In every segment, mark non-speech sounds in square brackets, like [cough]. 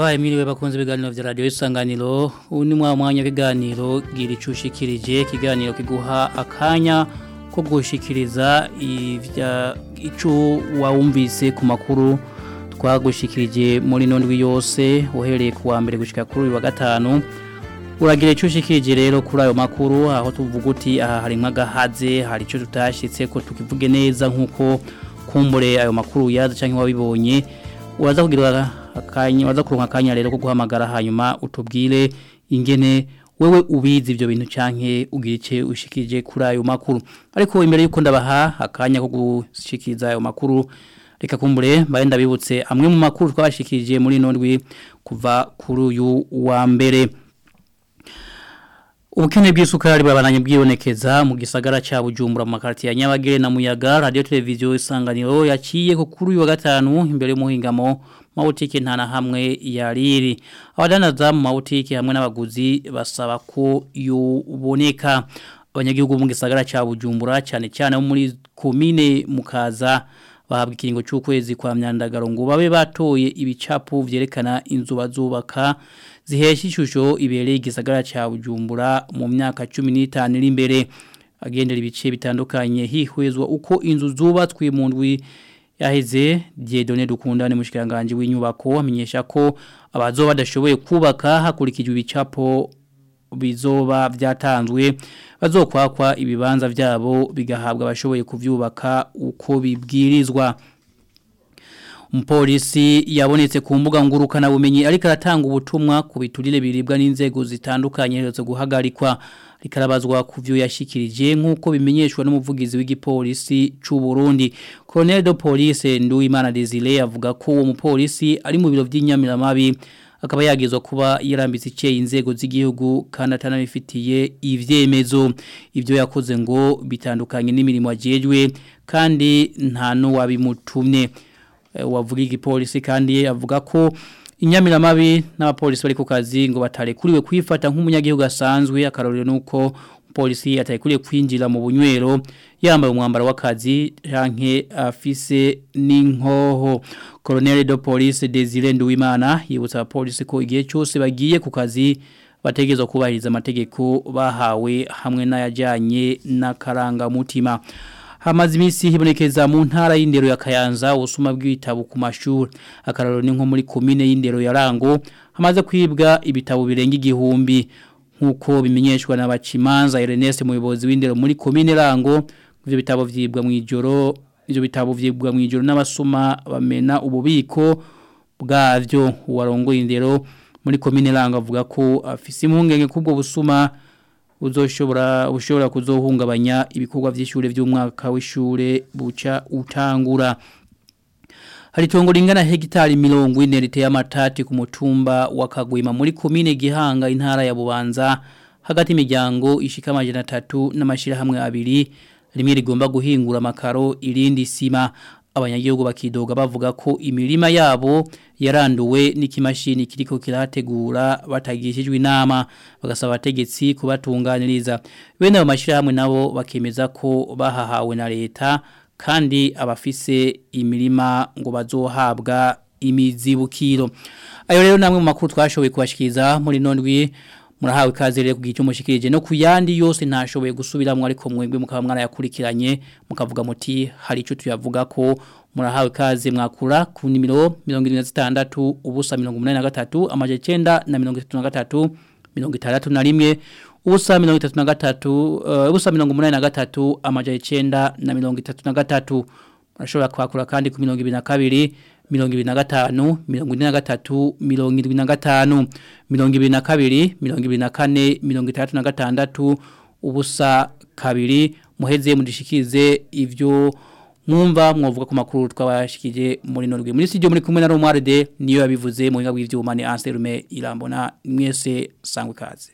ndabaye mwiriwe bakunze ibiganiro vya radio isanganiro ubu ni mwa mwanya w'ibiganiro gira ikiganiro kiguha akanya ko gushikiriza ivya ico wawumvise ku makuru twagushikirije muri nondwi yose uhereye ku wa mbere gushika kuri uyu wa gatanu. Uragira ushikirije rero kuri ayo makuru aho tuvuga uti aha hari nk'agahaze hari ico tutashitse ko tukivuge neza nk'uko kumbure ayo makuru yaza canke wabibonye. Uraza kugira akanya waza kuronka akanya rero ko guhamagara hanyuma utubwire ingene wewe ubizi ivyo bintu canke ugira ushikije kuri ayo makuru. Ariko imbere yuko ndabaha akanya ko gushikiriza ayo makuru reka kumbure mbaye ndabibutse amwe mu makuru twabashikirije muri nondwi kuva kuri uyu wa mbere. Ubukene bw'isukari bwabananye bwibonekeza mu gisagara ca Bujumbura mu makarti ya Nyabagere na Muyaga radio televiziyo isanganiro yaciye ko kuri uyu wa gatanu imbere y'umuhingamo mawutike ntana hamwe yariri abadanaza mu mawutike hamwe n'abaguzi basaba ko yuboneka. Abanyagihugu mu gisagara ca Bujumbura cyane cyane muri komine mukaza bahabwa ikiringo cy'ukwezi kwa myandagaro ngo babe batoye ibicapu vyerekana inzu bazubaka zihesha ishusho ibereye igisagara ca Bujumbura mu myaka 15 iri imbere agendera ibice bitandukanye hihwezwa uko inzu zubatswe mu ndwi yaheze. Dieudonné Dukundane mushikiranganje w'inyubako amenyesha ko abazoba badashoboye kubaka hakurikijwe ibicapo bizoba byatanzwe bazokwakwa ibibanza byabo bigahabwa abashoboye kuvyubaka uko bibwirizwa. Umupolisi yabonetse ku mbuga ngurukana bumenyi ariko aratanga ubutumwa ku biturire biribwa n'inzego zitandukanye heretse guhagarikwa. Rikarabazwa ku byo yashikirije nk'uko bimenyeshwa n'umuvugizi w'igipolisi c'u Burundi Colonel de Police Nduwimana Desire avuga ko uwo mupolisi ari mu biro by'inyamiramabi akaba yagezwa kuba yarambitse iceye inzego z'igihugu kandi atanabifitiye ivyemezo. Ivyo yakoze ngo bitandukanye n'imirimo ajejwe kandi nta no wabimutumye wavuga igipolisi kandi avuga ko inyamiramabi n'abapolisi bari ku kazi ngo batarekuriwe kwifata nk'umunyagihugu asanzwe. Akarorero nuko polisi atarekuriye kwinjira mu bunywero yambaye umwambaro w'akazi canke afise n'inkoho. Colonel de Police Desire Nduwimana yibutsa abapolisi ko igihe cyose bagiye ku kazi bategezwa kubahiriza amategeko bahawe hamwe n'ayajyanye n'akarangamutima. Hamaze iminsi hibonekeza mu ntara y'indero ya Kayanza ubusuma bw'ibitabo ku mashuri. Akararo ni nko muri komine y'indero ya Rango hamaze kwibwa ibitabo birenga igihumbi. Nk'uko bimenyeshwa na bacimanza Ernest muyobozi w'indero muri komine Rango ivyo bitabo vyibwa mu ijoro ivyo bitabo vyibwa mu ijoro n'abasuma bamena ububiko bwavyo. Warongoye indero muri komine Rango avuga ko afise impungenge kubwo busuma uzoshobora ushobora kuzohungabanya ibikorwa by'ishure by'umwaka w'ishure buca utangura. Hari tongo ringana hegitari mirongo ine riteye amatati ku mutumba wa Kagwima muri komine Gihanga intara ya Bubanza. Hagati imiryango ishika amajana atatu n'amashirahamwe abiri rimwe rigomba guhingura amakaro irindi sima. Abanyagihugu bakidoga bavuga ko imirima yabo yaranduwe n'ikimashini kiriko kirategura batagishijwe inama. Bagasaba abategetsi kubatunganiriza. Bene ayo mashirahamwe nabo bakemeza ko bahahawe na leta kandi abafise imirima ngo bazohabwa imizibukiro. Ayo rero namwe mu makuru twashoboye kubashikiriza muri nondwi murahawe kaze rero kugice umushikirije no kuyandi yose ntashoboye gusubiramwe ariko mwebwe mukaba mwarayakurikiranye mukavuga muti hari ico tuyavuga ko murahawe kaze mwakura ku nimero 76 ubusa 83 amaje 9 na 33 mirongo na rimwe. Ubusa mirongo itatu na gatatu uh, ubusa mirongo umunani na gatatu amaja icenda na mirongo itatu na gatatu. Murashobora kwakura kandi ku mirongo ibiri na kabiri mirongo ibiri na gatanu mirongo ine na gatatu mirongo irindwi na gatanu. Mirongo ibiri na kabiri mirongo ibiri na kane mirongo itandatu na gatandatu. Ubusa kabiri. Muheze mudishikize ivyo mwumva mwavuga ku makuru twabashikije muri norwe muri studio muri kumwe na Romualde niyo yabivuze mu hinga bw'ivyuma ni Anselme Irambona. Mwese sangwe kaze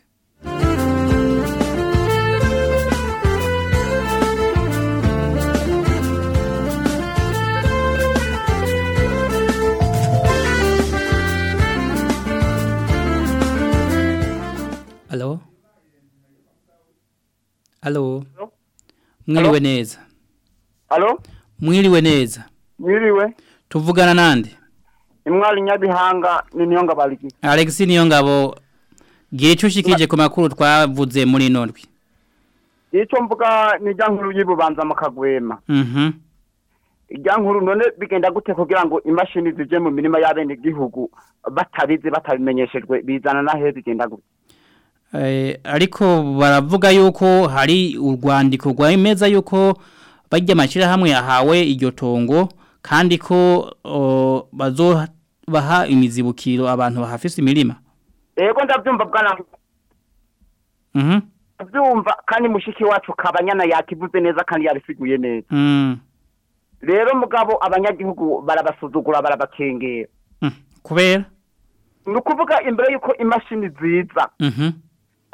Hello. Mwiriwe neza. Alo? Mwiriwe neza. Mwiriwe? Tuvugana nande imwari nyabihanga ni niyo ngabarigi Alex niyo ngabo gihe ushikije ku makuru twavuze muri nondwi icyo mvuga ni ijya nkuru y'ububanza mu kagwema mhm. Ijya nkuru none bigenda gute kugira ngo imashini zije mu mirima y'abenegihugu batabizi batabimenyeshejwe bizana nahe bigenda gute? Eh, ariko baravuga yuko hari urwandiko rwemeza yuko bajya amashyirahamwe yahawe iryo tongo kandi ko bazobaha imizibukiro abantu bahafise imirima. Yego ndabyumva mhm. Ndabyumva kandi mushiki wacu kabanyana yakivuze neza kandi yabisiguye neza. Mm. rero mugabo abanyagihugu barabasuzugura barabakengera. Mm. kubera? Ni ukuvuga imbere y'uko imashini ziza. Mhm.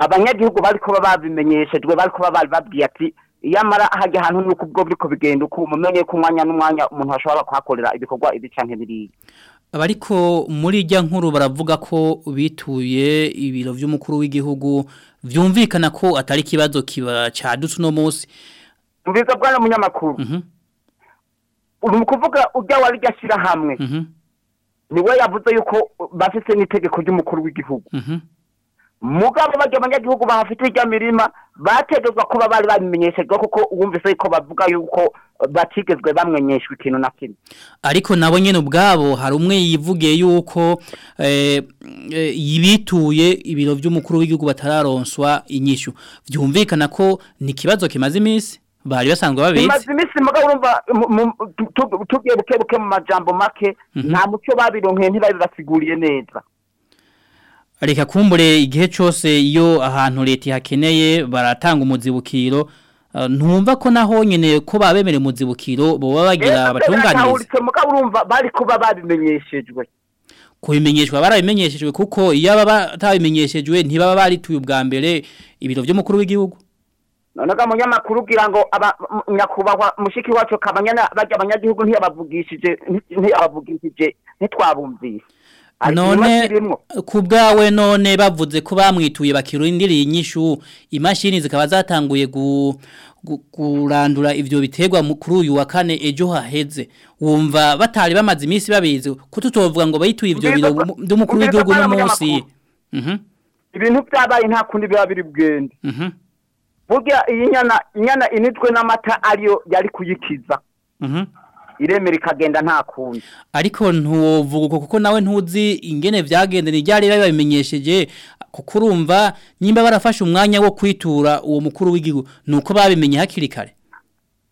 Abanyagihugu bari kuba babimenyeshejwe bari kuba bari babwiye ati iyamara hajya ahantu nuko ubwo biriko bigenda uko mumenye ko umwanya n'umwanya umuntu ashobora kuhakorera ibikorwa ibi canke biriya. Abariko muri ijya nkuru baravuga ko bituye ibiro vy'umukuru w'igihugu vyumvikana ko atari kibazo kiba cadutse no munsi. Mbiza bwana munyamakuru. Mhm. Uri kuvuga ujya wari ryashyira hamwe. Mhm. Niwe yavuze yuko bafise n'itegeko ry'umukuru w'igihugu. Mhm. Mugabo bajya abanyagihugu bahafite irya mirima bategezwa kuba bari babimenyeshejwe kuko wumvise ko bavuga yuko batigezwe bamenyeshwa ikintu na kimwe. Ariko nabo nyene ubwabo hari umwe yivugiye yuko eh, eh, yibituye ibiro vy'umukuru w'igihugu batararonswa inyishu. Vyumvikana ko ni kibazo kimaze iminsi bari basanzwe babizi imaze iminsi mugabo urumva tugiye buke buke mu majambo make nta muco babironkeye ntibabibasiguriye neza. Reka kumbure igihe cyose iyo ahantu leta ihakeneye baratanga umuzibukiro uh, ntumva ko naho nyene ko babemere umuzibukiro boba bagira abatunganiriza batahuritswe mugabo urumva bari kuba babimenyeshejwe. Kubimenyeshwa barabimenyeshejwe kuko iyo baba batabimenyeshejwe ntibaba barituye ubwa mbere ibiro vy'umukuru w'igihugu. Nonaga munyamakuru ugira ngo nyakubahwa mushiki wacu kabanyana bajya abanyagihugu ntiyabavugishije nti- ntiyabavugishije ntitwabumvise. None imashini irimwo. ku bwawe none bavuze ko bamwituye bakirindiriye inyishu imashini zikaba zatanguye gu, gu, kurandura ivyo biterwa kuri uyu wa kane ejo haheze. Wumva batari bamaze iminsi babizi ko tutovuga ngo bayituye ivyo biro mbega w'igihugu no munsi. Mhm. Ibintu byabaye nta kundi biba biri bwende. Mhm. Burya iyi nyana inyana initwe n'amata ariyo yari kuyikiza mhm. Iremera ikagenda nta kundi ariko ntuvuga uko kuko nawe ntuzi ingene vyagende ni ryari babimenyesheje kuko urumva nimba barafashe umwanya wo kwitura uwo mukuru w'igihugu. Nuko babimenye hakiri kare.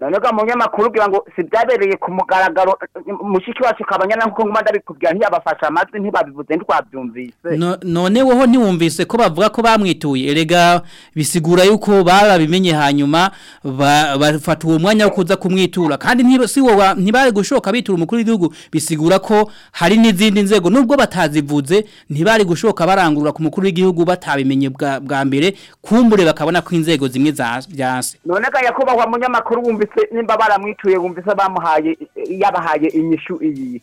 Nonaga munyamakuru ugira ngo si byabereye ku mugaragaro mushiki wacu kabanyana nk'uko nguma ndabikubwira ntiyabafashe amajwi ntibabivuze ntitwabyumvise No- none woho ntiwumvise ko bavuga ko bamwituye. Erega bisigura yuko barabimenye hanyuma ba- bafata uwo mwanya wo kuza kumwitura. Kandi si wowe ntibari gushoka bitura umukuru w'igihugu bisigura ko hari n'izindi nzego. Nubwo batazivuze ntibari gushoka barangurura ku mukuru w'igihugu batabimenye bwa, mbere kumbure bakabona ko inzego zimwe za- byanse nonega nyakubahwa munyamakuru wumvise nimba baramwituye wumvise bamuhaye yabahaye inyishu iyi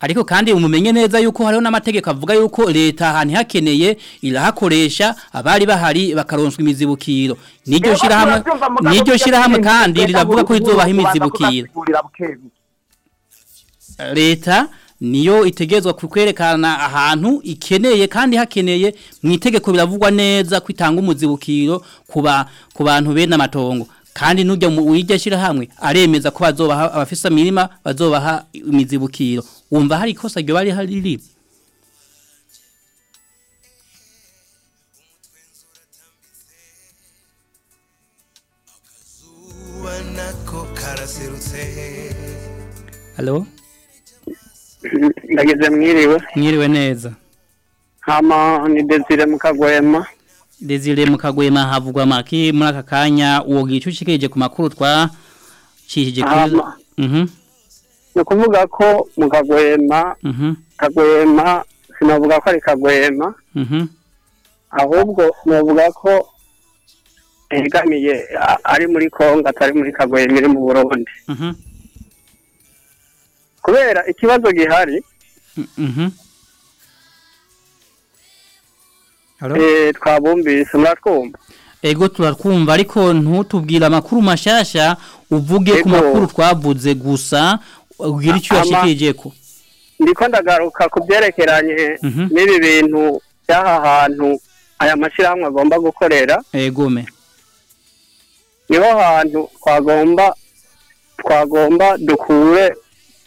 ariko kandi umumenye neza yuko hariho n'amategeko avuga yuko leta ahantu hakeneye irahakoresha abari bahari bakaronswa imizibukiro niryo shirahamwe niryo shirahamwe kandi riravuga ko kubanza imizibukiro leta niyo itegerezwa kwerekana ahantu ikeneye kandi hakeneye mu itegeko biravugwa neza ko itanga umuzibukiro kuba ku bantu bene amatongo kandi nujya mu wirya shirahamwe aremeza ko bazobaha abafisa mirima bazobaha imizibukiro. Wumva hari ikosa ryo bari hari nako karaserutse Halo ndageze mwiriwe. Mwiriwe neza. Hama ni desire mukagwema Desire mukagwema havugwa maki muri aka kanya uwo gicu cikije ku makuru twa cishije kuri. Mhm. Ukuvuga ko mukagwema mhm. Kagwema sinavuga ko ari kagwema. Mhm. Ahubwo navuga ko yegamiye a- ari muri kongo atari muri kagwema iri mu burundi. Mhm. Kubera ikibazo gihari mhm. Twabumvise muratwumva Ego turatwumva ariko ntutubwira amakuru mashasha uvuge ku makuru twavuze gusa ugira icyo yashikije ko ndiko ndagaruka ku byerekeranye Mhm. n'ibi bintu by'aha hantu aya mashyirahamwe agomba gukorera egome ni ho hantu twagomba twagomba dukure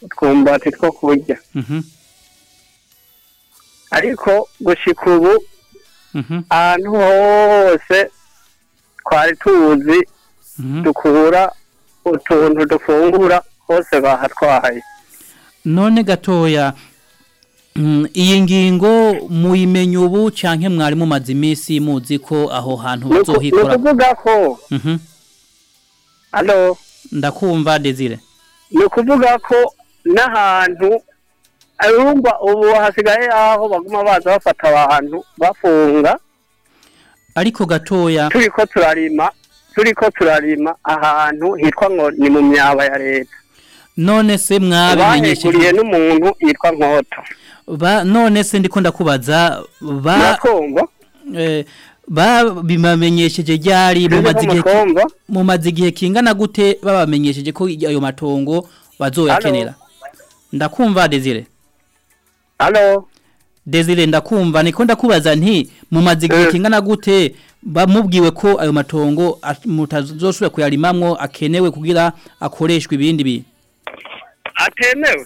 utwumbati two kurya Mhm. ariko gushika ubu Mhm. Ahantu hose twari tuzi Mhm. dukura utuntu dufungura hose bahatwaye. None gatoya mm, iyi ngingo muyimenya ubu canke mwari mumaze iminsi muzi ko aho hantu uku- ni bazohikora ukuvuga ko Mhm. hano ndakumva desire. Ni ukuvuga ko n'ahantu urumva ubu hasigaye aho baguma baza bafata abantu bafunga. Ariko gatoya turi ko turarima turi ko turarima ahantu hitwa ngo ni mu myaba ya leta. None se baheguriye mwabimenyesheje n'umuntu yitwa nkoto. Ba none se ndiko ndakubaza ba eh, babibamenyesheje ryari? Mukumva mumaze igihe kingana gute babamenyesheje ko ayo matongo bazoyakenera? Ndakumva desire. Halo Desire ndakumva niko ndakubaza nti mumaze igihe Eh. kingana gute bamubwiwe ko ayo matongo a- mutazoshobora kuyarimamwo akenewe kugira akoreshwe ibindi bintu atemewe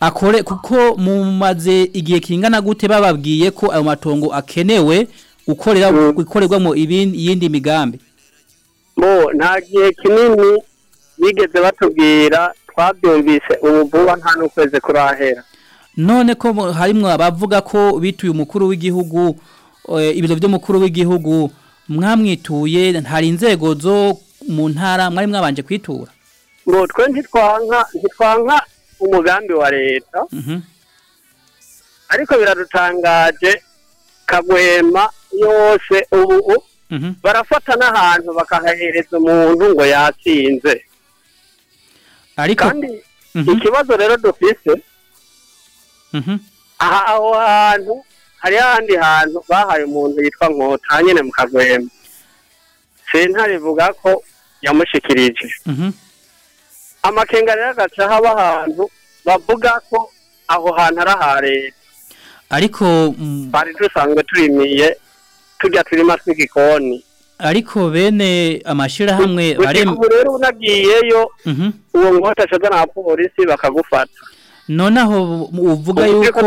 akore kuko mumaze igihe kingana gute bababwiye ko ayo matongo akenewe gukorera Mm. gukorerwamo ibindi migambi? Bo nta gihe kinini bigeze batubwira twabyumvise ubu vuba nta n'ukwezi kurahera. None ko harimwo abavuga ko bituye umukuru w'igihugu eh, ibiro by'umukuru w'igihugu mwamwituye hari inzego zo mu ntara mwari mwabanje kwitura ngo twe ntitwanka ntitwanka umugambi wa leta Mhm. ariko biradutangaje kagwema yose ubu Mhm. barafata n'ahantu bakahahereza umuntu ngo yatsinze ariko kandi Mhm. ikibazo rero dufise. Aha aho hantu hari ahandi hantu bahaye umuntu yitwa nkota nyine mu kagwema sentare ivuga ko yamushikirije. Mhm. amakenga rero agaca haba ahantu bavuga ko aho hantu ari aha leta. Ariko mm, bari dusanzwe turimiye tujya turima tw'igikoni ariko bene amashirahamwe bare ubu rero unagiyeyo Mhm. uwo nkota acaza na polisi bakagufata. None aho uvuga yuko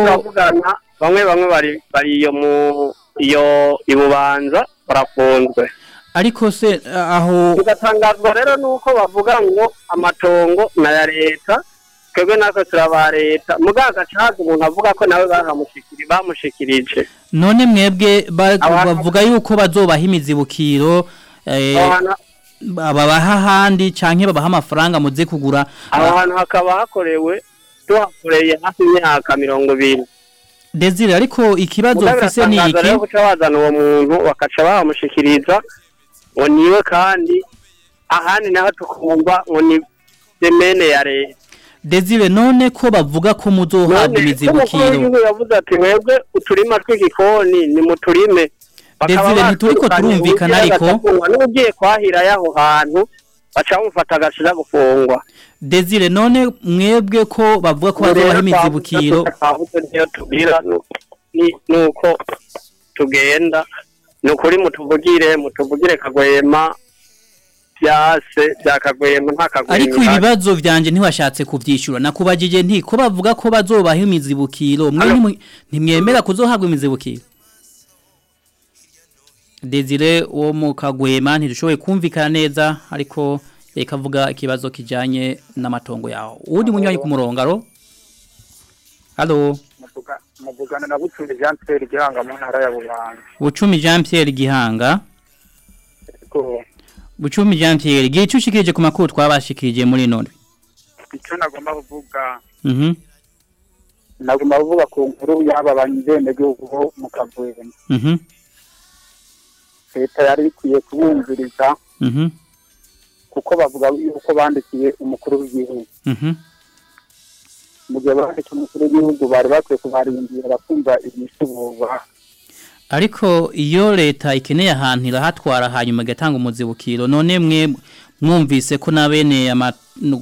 bamwe bamwe bari iyo mu iyo ibubanza barafunzwe. Ariko se aho tugatangazwa rero nuko bavuga ngo amatongo na ya leta twebwe natwe turaba leta. Mugabo agaca haza umuntu avuga ko nawe baramushikiri bamushikirije. None mwebwe bavuga yuko bazobaha imizibukiro eh, babaha ahandi canke babaha amafaranga muze kugura. Aho hantu hakaba hakorewe tuhakoreye hafi imyaka mirongo ibiri. Desire ariko ikibazo mfise ni iki? rero guca bazana uwo muntu bakaca bamushikiriza ngo ni we kandi ahandi naho tukumva ngo ni demene ya leta. Desire none ko bavuga ko muzohabwa none ko imizibukiro yavuze ati mwebwe uturima tw'igikoni ni muturime. Desire, ntituriko turumvikana ariko. n'ugiye kwahira y'aho hantu baca bamufata agashira gufungwa. Desire none mwebwe ko bavuga ko bazobaha imizibukiro twavuze niyo tubwira nu- ni- nuko tugenda. Ni ukuri mutuvugire mutuvugire kagwema byase bya kagwema nta kagwema ariko ibibazo vyanje ntiwashatse kuvyishura. Nakubajije nti ko bavuga ko bazobaha imizibukiro mwe ntimwemera kuzohabwa imizibukiro Desire wo mu kagwema ntidushoboye kumvikana neza ariko reka avuga ikibazo kijanye n'amatongo yaho uwundi munywanyi ku murongo aro Halo muvugana na bucuri jean pierre gihanga mu ntara ya bubanza. Bucumi Jean Pierre Gihanga Bucumi Jean Pierre gicu ushikirije ku makuru twabashikirije muri none icyo nagomba kuvuga. Mhm. Nagomba kuvuga ku nkuru y'aba banyenegihugu bo mu kavuyemo mhm. Leta yari ikwiye kubumviriza mhm. kuko bavuga yuko bandikiye umukuru w'igihugu. Mhm. Mu gihe bandikiye umukuru w'igihugu bari bakwiye kubarindira bakumva inyishu bubaha Ariko iyo leta ikeneye ahantu irahatwara hanyuma igatanga umuzibukiro none mwe mwumvise ko na bene ama-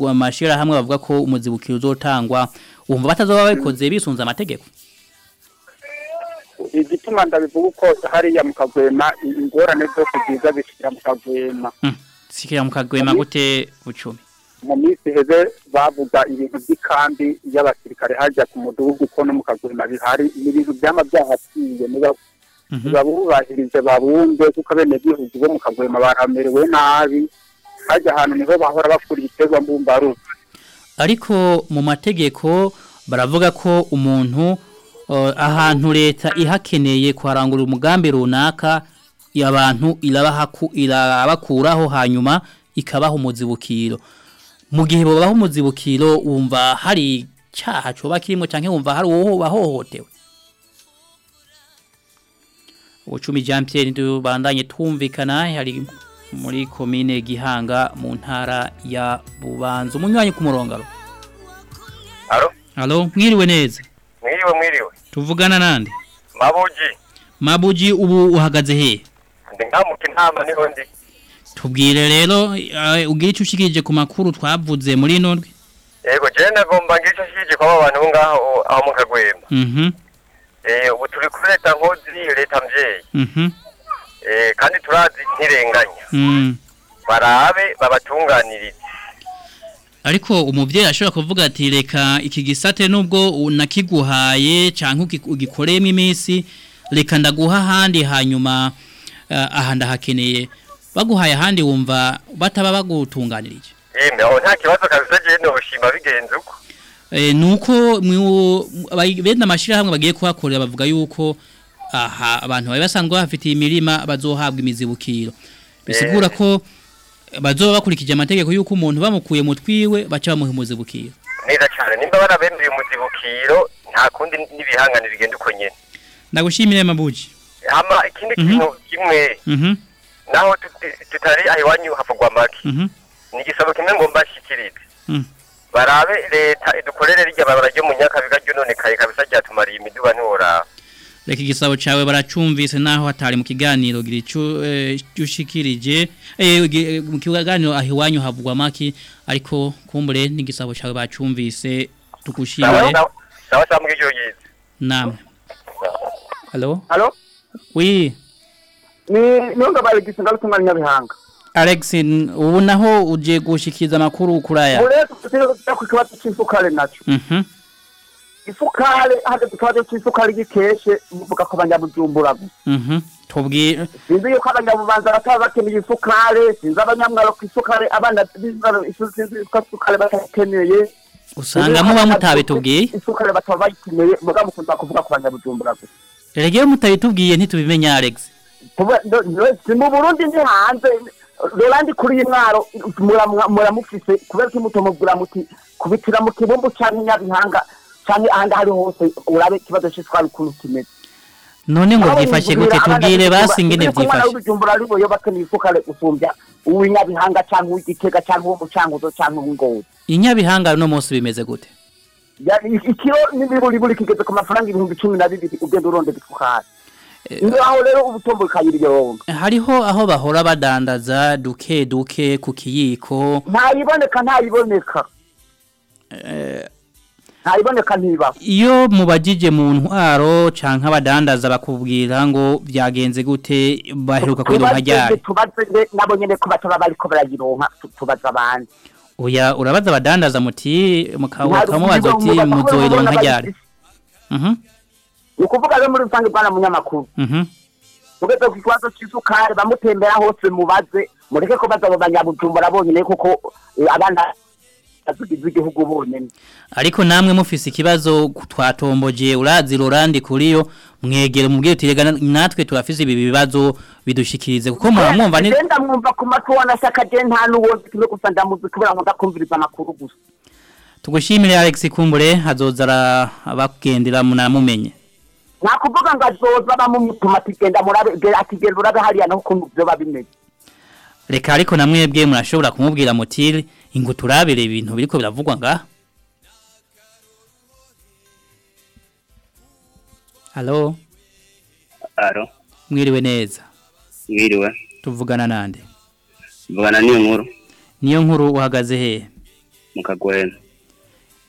amashirahamwe bavuga ko umuzibukiro uzotangwa wumva batazoba babikoze bisunze amategeko. Igituma ndabivuga uko hariya mu kagwema ingorane zose ziza zishyira mu kagwema. Sikira mu kagwema gute bucumi? Mu minsi iheze bavuga ibintu by'ikambi y'abasirikare hajya ku mudugudu ko no mu kagwema bihari ni ibintu byama byahaciye niba babubahirije babumve kuko abenegihugu bo mu kagwema baramerewe nabi hajya ahantu ni ho bahora bakura ibiterwa mbumbarugo ariko mu mategeko baravuga ko umuntu ahantu leta ihakeneye kuharangura umugambi runaka abantu irabakuraho hanyuma ikabaha umuzibukiro. Mu gihe babaha umuzibukiro wumva hari cyaha coba kirimo canke wumva hari uwo bahohotewe. Ubucumi Jean Pierre ndubandanye twumvikana hari muri komine Gihanga mu ntara ya Bubanza. Umunywanyi ku murongaro Alo? Alo mwiriwe neza? Mwiriwe mwiriwe. Tuvugana nande mabuji. Mabuji ubu uhagaze he? Ndi nkamuka intama ni ho ndi. Tubwire rero uh, ugira icyo ushikirije ku makuru twavuze muri nondwe yego je nagomba ngira icyo shije kwa abantu bo ngaho aho mu kagwema mhm. Eh ubu turi kuri leta nkozi leta mvyeyi mhm. Eh kandi turazi ntirenganya. Mm. barabe babatunganirize. Ariko umuvyeyi ashobora kuvuga ati reka iki gisate nubwo unakiguhaye canke ugikoreyemo iminsi reka ndaguha handi hanyuma uh, aha ndahakeneye. Baguhaye ahandi wumva bataba bagutunganirije. Aho nta kibazo kabisa je noshima bigenze uko. Eh nuko benda amashirahamwe bagiye kuhakorera bavuga yuko aha abantu bari basanzwe bafitiye imirima bazohabwa imizibukiro bisigura ko bazoba bakurikije amategeko yuko umuntu bamukuye mu twiwe baca bamuha umuzibukiro neza cyane. Nimba barabemeye umuzibukiro nta kundi n'ibihangane bigenda uko nyene. Ndagushimire mabuji. Hama ikindi kintu kimwe mhm. naho tutari ahiwanyu havugwa make ni igisabo kimwe ngomba nshikirize. Barabe leta idukorere rijya barabara ryo mu nyakabiga ryononekaye kabisa ryatumariye imiduga ntiworaba. Reka igisabo cyawe baracumvise naho hatari mu kiganiro icyo ushikirije. Mu kiganiro aho iwanyu havugwa make ariko kumbure n'igisabo cyawe bacumvise tugushimire namwe halo wi ni nunga bari gisinga rutumwa nyabihanga. Alex ubu naho uje gushikiriza makuru kuraya? Uretse kutira ku kibazo cy'isukari naco. Mhm. Isukari hade ikibazo cy'isukari gikeshe muvuga ko abanyabujumbura gusa Mhm tubwire sinzi yuko abanyabubanza bataba bakeneye isukari sinzi abanyamwaro ku isukari abana sinzi ko isukari batakeneye usanga muba mutabitubwiye isukari bataba bayikeneye muga mukunda kuvuga ku banyabujumbura gusa Rege mutabitubwiye ntitubimenya Alex. Si mu Burundi ndi hanze rero ndi kuri iyi mwaro muramufise kubera ko mutomubwira muti kubitira mu kibumbu cyangwa inyabihanga cyangwa ahandi ari hose urabe ikibazo cy'isukari ukuntu kimeze none ngo byifashe gute? tubwire basi ingene byifashe. ubujumbura ari buyo bakeneye isukari usumbya. Uw'inyabihanga cyangwa uw'igitega cyangwa uw'umucanguzo cyangwa uw'ingozi inyabihanga no munsi bimeze gute? Ikiro n'ibiburi buri kigeze ku mafaranga ibihumbi cumi na bibiri ugenda urondera isukari. Aho rero ubutombo bukayiriyonga hariho aho bahora badandaza duke duke ku kiyiko. Ntayiboneka ntayiboneka. Ntayiboneka ntiba iyo mubajije mu ntwaro canke abadandaza bakubwira ngo byagenze gute baheruka kuyironka ryari? tubaze nabo nyene ko bataba bariko barayironka tubaza abandi. Oya urabaza abadandaza muti mukamubaza uti muzoyironka ryari? mhm. ni ukuvuga rero muri rusange bwana munyamakuru. Ugeze ku kibazo cy'isukari bamutembera hose mubaze mureke ko baza abo banyabujumbura bonyine kuko abana bazigize igihugu bonyine ariko namwe mufise ikibazo twatomboje urazi rorandi kuriyo mwegere mubwire utirega natwe turafise ibi bibazo bidushikirize. Kuko muramwumva ni Genda mwumva ku matwi wanashaka je nta nuwo kimwe gusa ndamuzi kubera ngo ndakumviriza amakuru gusa. Tugushimire Alex Kumbure hazozara abagendera munamumenye nakuvuga ngo azoza bamumutuma atigenda murabe atigenda urabe hariya naho ukuntu byo babimeze reka ariko namwebwe murashobora kumubwira mutiri ingo turabire ibintu biriko biravugwa nga? Halo? Aro mwiriwe neza? Mwiriwe. Tuvugana nande? Mvugana niyo nkuru. Niyo nkuru uhagaze he? Mu kagwena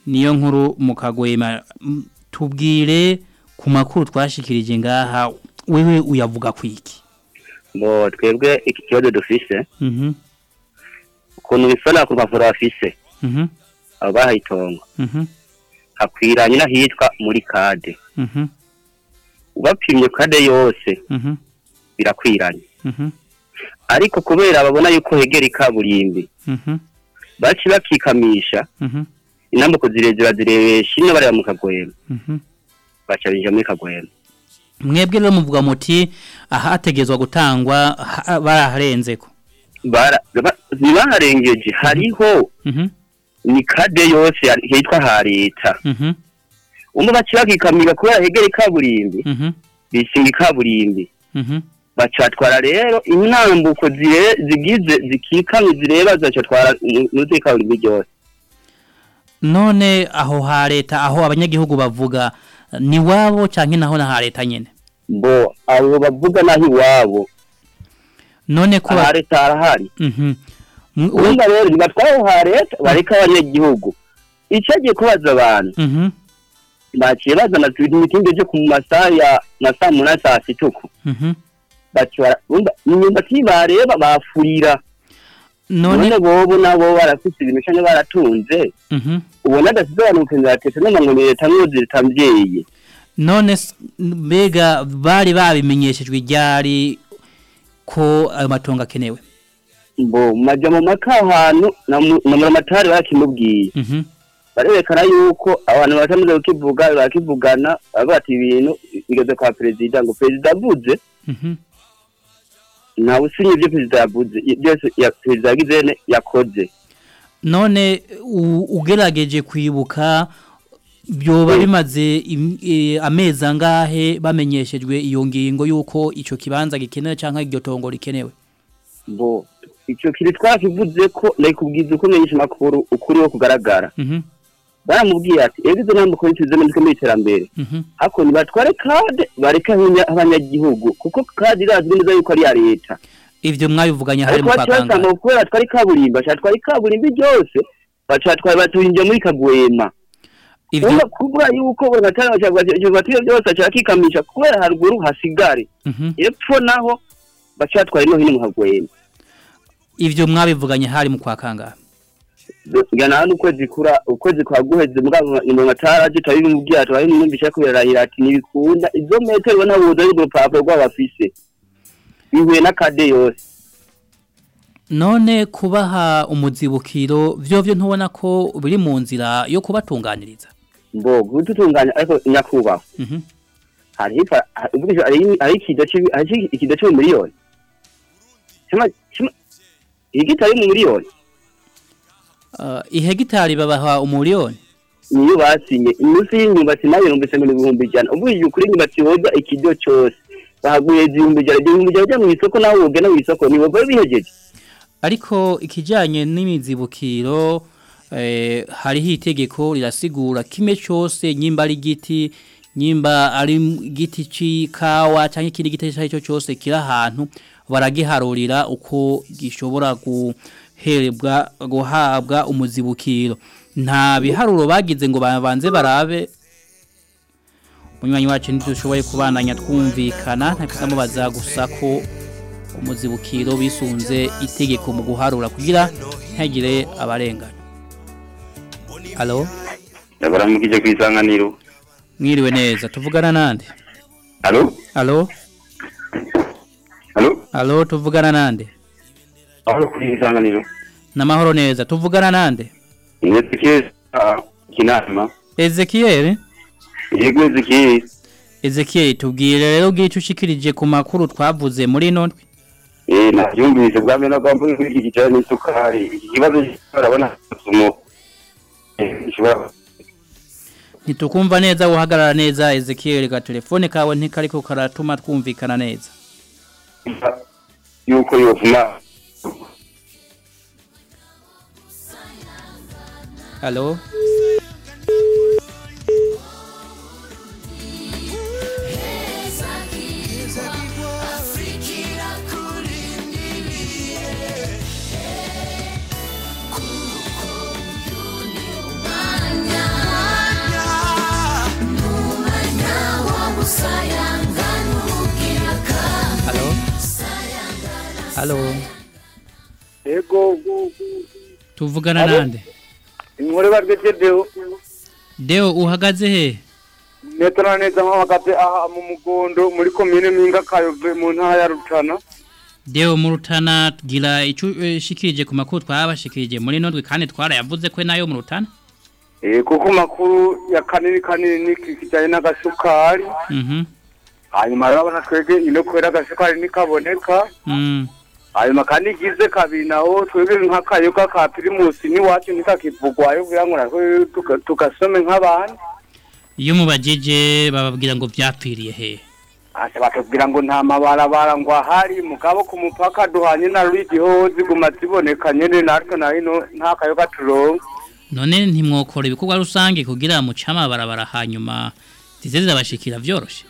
niyo nkuru mu kagwema. M- tubwire ku makuru twashikirije ngaha. Wewe uyavuga kwiki ngo twebwe iki kibazo dufise mhm. Ukuntu bisona ku mavuro bafise mhm. Abo bahaye itongo. Mhm. Hakwiranye n'ahitwa muri kade. Mhm. Ubapimye kade yose birakwiranye. Ariko kubera babona yuko hegera ikaburimbi baci bakikamisha intambuko zirezire bazirebesha ino bareba mu kagwema. Baca binjira muri kagwema. Mwebwe rero muvuga muti ahategezwa gutangwa ha- baraharenzeko bara ba- ntibaharengeje. Hariho mhm. ni kade yose hitwa ha leta mhm. Umwe baci bakikamira kubera hegera ikaburimbi mhm. Bishinga ikaburimbi mhm. Bacatwara rero intambuko zigize zikikamye zireba zacatwara nuzi ikaburimbi ryose. None aho ha leta aho abanyagihugu bavuga ni wabo canke naho na ha leta nyene? Mbo abo bavuga naho iwabo. None ko aha leta harahari. Mhm. M- we- urumva rero nibatware ha leta bareka abanyagihugu. Ico agiye kubaza abantu mhm. baciye bazana ibitinde vyo ku masaha ya na saa munani saa sita uku. Mhm. Imyumbati bareba bafurira. None bobo nabo barafise ibintu canke baratunze. Mhm. Ubona adasize abantu mukenzi batetse n'amango ni leta n'uzi ritamvyeye none mbega bari babimenyeshejwe ryari ko ayo matongo akenewe? Mbo maja mu maka ahantu na mu- na muramatari barakimubwiye mhm. Barerekana yuko abantu batamaze kukivuga barakivugana bavuga ati ibintu bigeze kwa perezida ngo perezida avuze. Mhm. Ntawe usinye ibyo perezida yavuze byose perezida yagize yakoze. None ugerageje kwibuka byoba bimaze im- eh, amezi angahe bamenyeshejwe iyo ngingo yuko ico kibanza gikenewe canke iryo tongo rikenewe? Mbo ico kiri twakivuze ko ndakubwiza uko menyesha makuru ukuri wo kugaragara. Mhm. Baramubwiye ati ejo izo ntambuko nituze muri komite iterambere mhm. Hako nibatware kade bareka abanya- abanyagihugu. Kuko kade irazwi neza yuko ari iya leta. Ivyo mwabivuganye hari ariko mu baca kaganga basanga kubera twari bacatwara ikaburimbi ryose bacatwara batuhinja muri kagwema. Urumva kuvuga yuko gatara bacatwara byose baca bakikamisha kubera haruguru hasigare mhm epfo naho bacatwara ino hino mu kagwema ivyo mwabivuganye hari mu kwakanga gana hano ukwezi kura ukwezi kwa guheze mugabo ni mu matara aje tabimubwiye ati wahe numvisha ko birarahira ati ntibikunda izo metero ubona buza ari urupapuro rw'abafise bihuye n'akade yose none kubaha umuzibukiro vyo vyo ntubona ko biri mu nzira yo kubatunganiriza mbo gututunganya ariko nyakubahwa mhm hari hifa uvuga hari hari ikido cyo cyo miliyoni igitari mu miliyoni ihegitari babaha umuriyoni niyo basinye imusi y'inyumbati na yo numvise ngo ni ibihumbi ijana ubwije ukuri inyumbati woza ikido cyose bahaguye ibihumbi ijana ibihumbi ijana byo mu isoko nawe wogena mu isoko ni wowe bihejeje ariko ikijanye n'imizibukiro hariho itegeko rirasigura kime cyose nyimba ari igiti nyimba ari igiti c'ikawa cyangwa ikindi giti icyo ari cyo cyose kiri ahantu baragiharurira uko gishobora guherebwa guhabwa umuzibukiro. Nta biharuro bagize ngo babanze barabe. Umunywanyi wacu ntidushoboye kubandanya twumvikana ntakizamubaza gusa ko umuzibukiro bisunze itegeko mu guharura kugira ntagire abarengana alo ndabaramukije ku isanganiro mwiriwe neza tuvugana nande? Alo alo alo alo tuvugana nande? Aho kuri isanganiro namahoro neza tuvugana nande? Ezekiel kinama Ezekiel yego Ezekiel Ezekiel tubwire rero bw'ico ushikirije ku makuru twavuze muri none eh navyumvise bwa mbere nagomba kijanye n'isukari iki kibazo barabona sumo eh ishobora ntitukumva neza uhagarara neza Ezekiel ga telefone kawe ntikariko karatuma twumvikana neza. Yuko yovuma Halo Halo. Ego Tuvugana nande? inkore barwete deo Deo uhagaze he? neza na neza mpamagaze aha mu mugondo muri komine mpinga kayove mu ntara ya Rutana Deo mu rutana gira ico eh, shikirije ku makuru twabashikirije muri nondwe kandi twarayavuze ko na yo mu rutana. Eh kuko makuru ya kanini kanini kijanye n'agasukari Mhm. hanyuma urabona twebwe ino kwera agasukari nikaboneka Hanyuma kandi igize kabiri naho twebwe nk'akayoga ka pirimusi n'iwacu ntikakivugwayo kugira ngo tuga- tugasome nk'abandi Iyo mubajije bababwira ngo vyapfiriye he? Ase batubwira ngo nta mabarabara ngo ahari mugabo ku mupaka duhanye na ho ziguma ziboneka nyene natwe na hino nta kayoga turonka None ntimwokora ibikorwa rusange kugira mu cama barabara hanyuma zizeze zabashikira vyoroshe.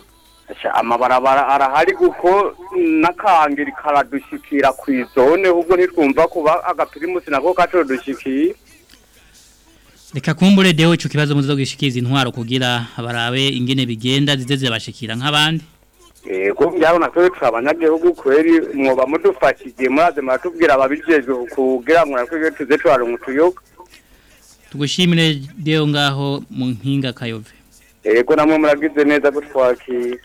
Amabarabara arahari kuko n'akangiri karadushikira kw'izone ahubwo ntitwumva kuba agapirimusi nako katodushikira Reka kumbure deo ico kibazo muzo gishikiriza intwaro kugira barabe ingene bigenda zizeze zabashikira nk'abandi. yego byarona twe turi abanyagihugu kweri mwoba mudufashije muraze muratubwira ababijejwe kugira ngo natwe tuze turaronka utuyoga Tugushimire deo ngaho mu nkinga kayove. yego namwe muragize neza gutwakira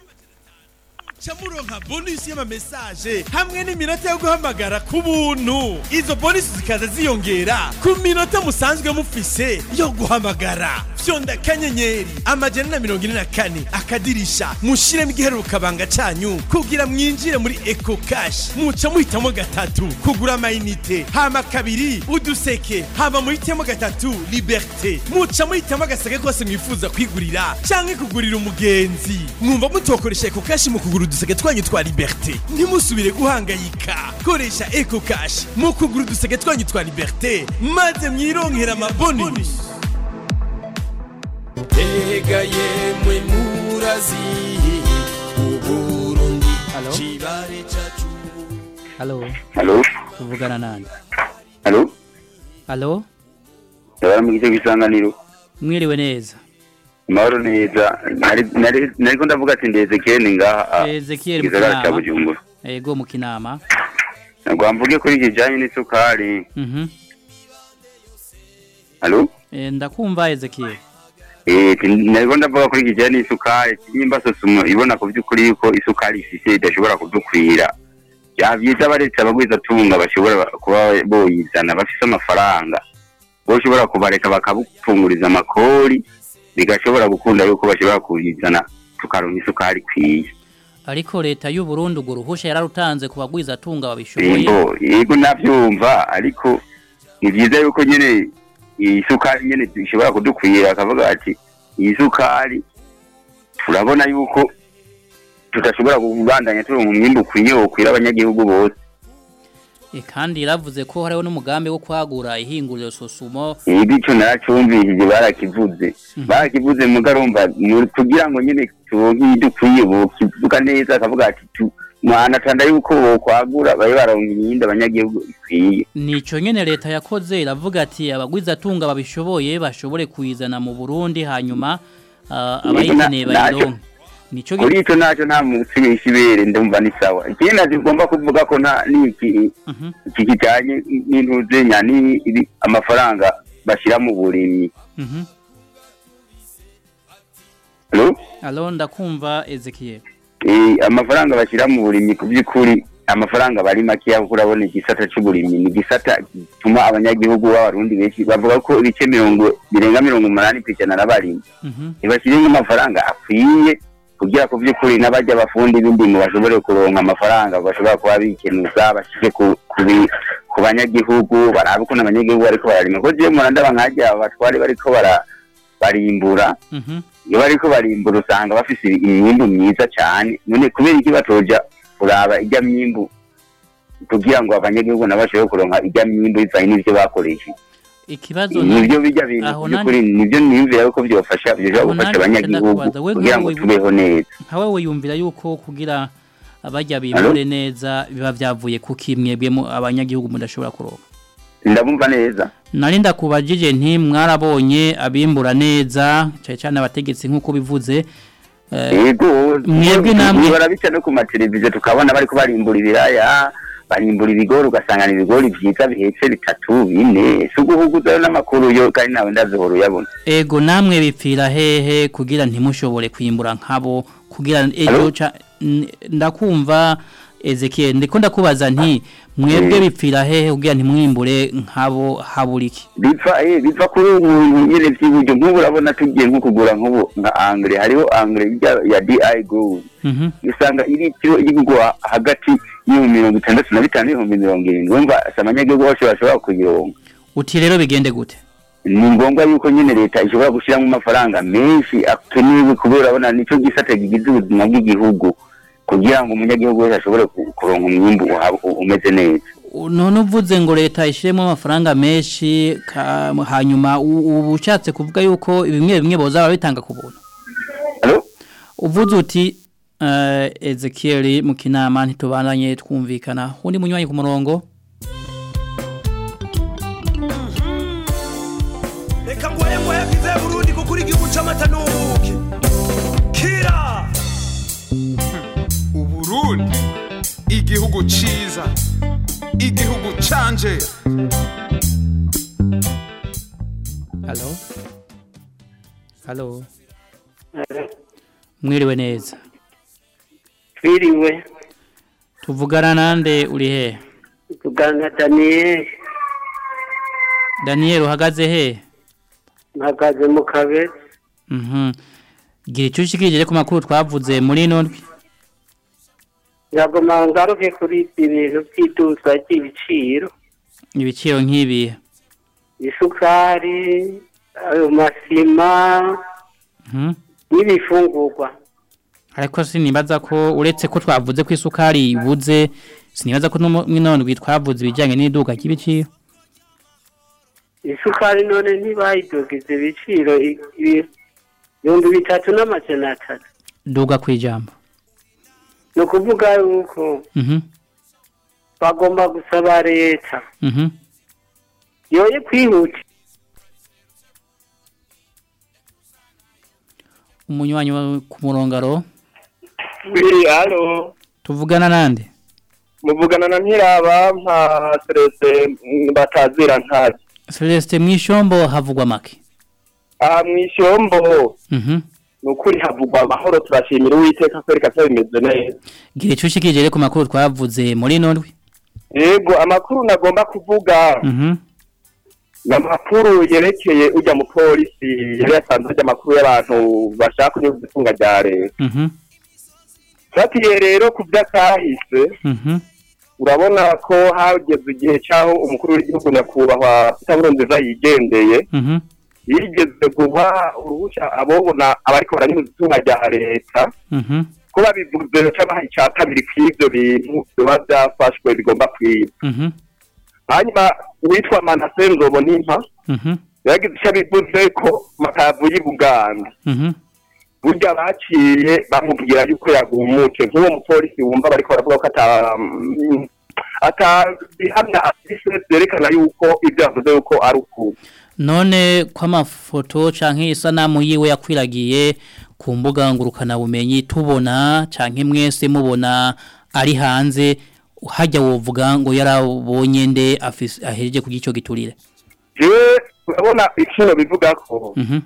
Chamuronka bonus y'ama message hamwe n'iminota yo guhamagara ku buntu. Izo bonus zikaza ziyongera ku minota musanzwe mufise yo guhamagara. Fyonda kanyenyeri amajana na mirongo ine na kane akadirisha mushiremo igiheruka banga canyu kugira mwinjire muri Eco Cash. Muca muhitamo gatatu kugura amayinite hama kabiri uduseke hama muhitemo gatatu Liberté. Muca muhitamo agaseke kose mwifuza kwigurira canke kugurira umugenzi. Mwumva mutokoresha Eco Cash mu kugura uduseke twanyu twa Liberté. Ntimusubire guhangayika. Koresha Eco Cash mu kugura uduseke twanyu twa Liberté maze mwironkera amabonus. Ega yemwe murazi Uburundi Chibare chacu Halo. Halo? Tuvugana nande? Halo? Halo. Ndabara mu gice gisanganiro. Mwiriwe neza. Mahoro neza. Nari ndavuga ati ndeze kene ngaha. Ezekiel Gisagara ca Mukinama. Bujumbura. Ego mu kinama. Ngo mvuge kuri kijanye n'isukari. Mhm. Eh, ndakumva Ezekiel. Eh, nariko ndavuga kuri kijanye n'isukari. Nimba sosumo ibona ku by'ukuri yuko isukari ifise idashobora kudukwira. Yavyiza baretse abagwiza tunga bashobora kuba boyizana bafise amafaranga. Boshobora kubareka bakabupfunguriza amakori bigashobora gukunda yuko bashobora kuyizana tukaronka isukari ikwiye. Ariko leta y'u Burundi ugo ruhusha yararutanze ku bagwiza tunga babishoboye. Yego, navyumva ariko ni vyiza yuko nyene iyi sukari nyene ishobora kudukwira akavuga ati iyi sukari turabona yuko tudashobora kubandanya turonka umwimbu ukwiye wokwira abanyagihugu bose kandi yaravuze ko hariho n'umugambi wo kwagura ihinguriro sosumo. ibi ico naracumvishije barakivuze barakivuze mugarumva mu- kugira ngo nyene turonke idukwiye bokivuga neza akavuga ati mwanatanda yuko bokwagura babe baronka imyinda abanyagihugu ikwiye Nico nyene leta yakoze iravuga ati abagwiza tunga babishoboye bashobore kuyizana mu Burundi hanyuma uh, abayikeneye bayironke. Nico kuri ico naco nta munsi w'ishibere ndumva ni sawa. Ikindi nazigomba kuvuga ko nta niki iki kijanye n'intuzenya amafaranga bashira mu burimyi Mhm. Alo ndakumva Ezekiel. Eh, amafaranga bashyira mu burimyi ku by'ukuri amafaranga bari makeya kuko urabona igisata cy'uburimyi ni igisata gituma abanyagihugu b'abarundi benshi bavuga ko ibice mirongo birenga mirongo umunani ku ijana n'abarimyi ntibashyiremo amafaranga akwiye kugira ku by'ukuri n'abajya abafundi b'indimo bashobore kuronka amafaranga bashobora kuba bikenuza bashyire ku banyagihugu barabe ukuntu abanyagihugu bariko bararima. Kuko iyo murandaba nkajya abatwari bariko barimbura Mhm. iyo bariko barimbura usanga bafise imyimbu myiza cyane none kubera iki batoja kuraba ijya myimbu kugira ngo abanyagihugu nabo bashobore kuronka ijya myimbu bivanye n'ivyo bakoresheje. Ikibazo nivyo bijya bintu by'ukuri nivyo niyumvira yuko byofasha bishobora gufasha abanyagihugu kugira ngo tubeho neza. nkawe wiyumvira yuko kugira abajya bimbure neza biba byavuye ku kimwebwe mu abanyagihugu mudashobora kuronka ndabumva neza. Nari ndakubajije nti mwarabonye abimbura neza cyane cyane abategetsi nk'uko bivuze eh, yego mwebwe namwe. barabica no ku mateleviziyo tukabona bariko barimbura ibiraya barimbura ibigori ugasanga ni ibigori vyiza bihetse bitatu bine. Si uguhuguzayo n'amakuru yo kandi nawe ndazohora uyabona. Ego namwe bipfira hehe kugira ntimushobore kwimbura nkabo kugira ejo ndakumva Ezekiel ndiko ndakubaza nti mwebwe bipfira hehe kugira ntimwimbure nkabo haburiki biva eh biva kuri nyene vy'iburyo nk'ubu urabona tugiye nko kugura nk'ubu nka angre hariho angre ya, DI Gold. Mhm. Usanga iri kiro igurwa hagati y'ibihumbi mirongo itandatu na bitanu n'ibihumbi mirongo irindwi wumva si abanyagihugu bose bashobora kuyironka uti rero bigende gute? Ni ngombwa yuko nyine leta ishobora gushyiramo amafaranga menshi akenewe kubera urabona ni cyo gisata kigize ubuzima bw'igihugu kugira ngo umunyagihugu wese ashobore ku- kuronka umwimbu umeze neza. None uvuze ngo leta ishiremo amafaranga menshi hanyuma u- ubu ushatse kuvuga yuko bimwe bimwe boza babitanga ku buntu. Uvuze uti Ezekiel mu kinama ntitubandanye twumvikana. Undi munywanyi ku murongo? Reka burundi kuko uri igihugu n'ubuki kira! Uburundi igihugu ciza igihugu canje. Hello Hello Mwiriwe neza. Twiriwe. Tuvugana nande uri he? Tugana daniyeli Daniel uhagaze he? Mpagaze mu kabezi Mhm. Gira icyo ushikirije ku makuru twavuze muri nondwi ntabwo ngaruke kuri ibintu by'iduza ry'ibiciro. Ibiciro nk'ibi? Isukari ayo masima Mhm. n'ibifungurwa. Ariko sinibaza ko uretse ko twavuze ko isukari ibuze sinibaza ko nondwi twavuze ibijyanye n'iduka ry'ibiciro. Isukari none ntibayidogize ibiciro ibihumbi bitatu n'amajana atatu duga ku ijambo. Ni ukuvuga yuko Mhm bagomba gusaba leta. Mhm yoye kwihuta. Umunywanyi wa- ku murongaro. Halo. tuvugana nande Muvugana na Ntiraba nka Celeste mm, batazira ntazi. Celeste mwishombo havugwa make Ah mwishombo Mhm nukuri havugwa amahoro turashimira Uwiteka kwereka ko bimeze neza. Gira icyo ushikirije ku makuru twavuze muri nondwi Yego amakuru nagomba kuvuga Mhm ni amakuru yerekeye ujya mu polisi yari yasanze ajya amakuru y'abantu bashaka kunyuza itunga rya leta. Fatiye rero ku by'akahise Mhm. urabona ko hageze igihe cy'aho umukuru w'igihugu nyakubahwa Peter Nkurunziza yigendeye. Mhm. Yigeze guha uruhushya abobona abariko baranyuza itunga rya leta Mhm. ko babivuze cabaha icya kabiri kw'ivyo bintu biba byafashwe bigomba kwiba Mhm. Hanyuma uwitwa manase nzobo nimpa yagize icyo bivuze ko makavu y'i buganda burya baciye bamubwira yuko yagumutse nk'uwo mupolisi wumva bariko baravuga ko ata mm, atabihamya afise vyerekana yuko ivyo yavuze yuko ari ukuri none ko amafoto canke isanamu yiwe yakwiragiye ku mbuga ngurukana bumenyi tubona canke mwese mubona ari hanze hajya wovuga ngo yarabonye nde ahereje ku gico giturire? Jewe urabona ikintu bivuga ko? Mhm.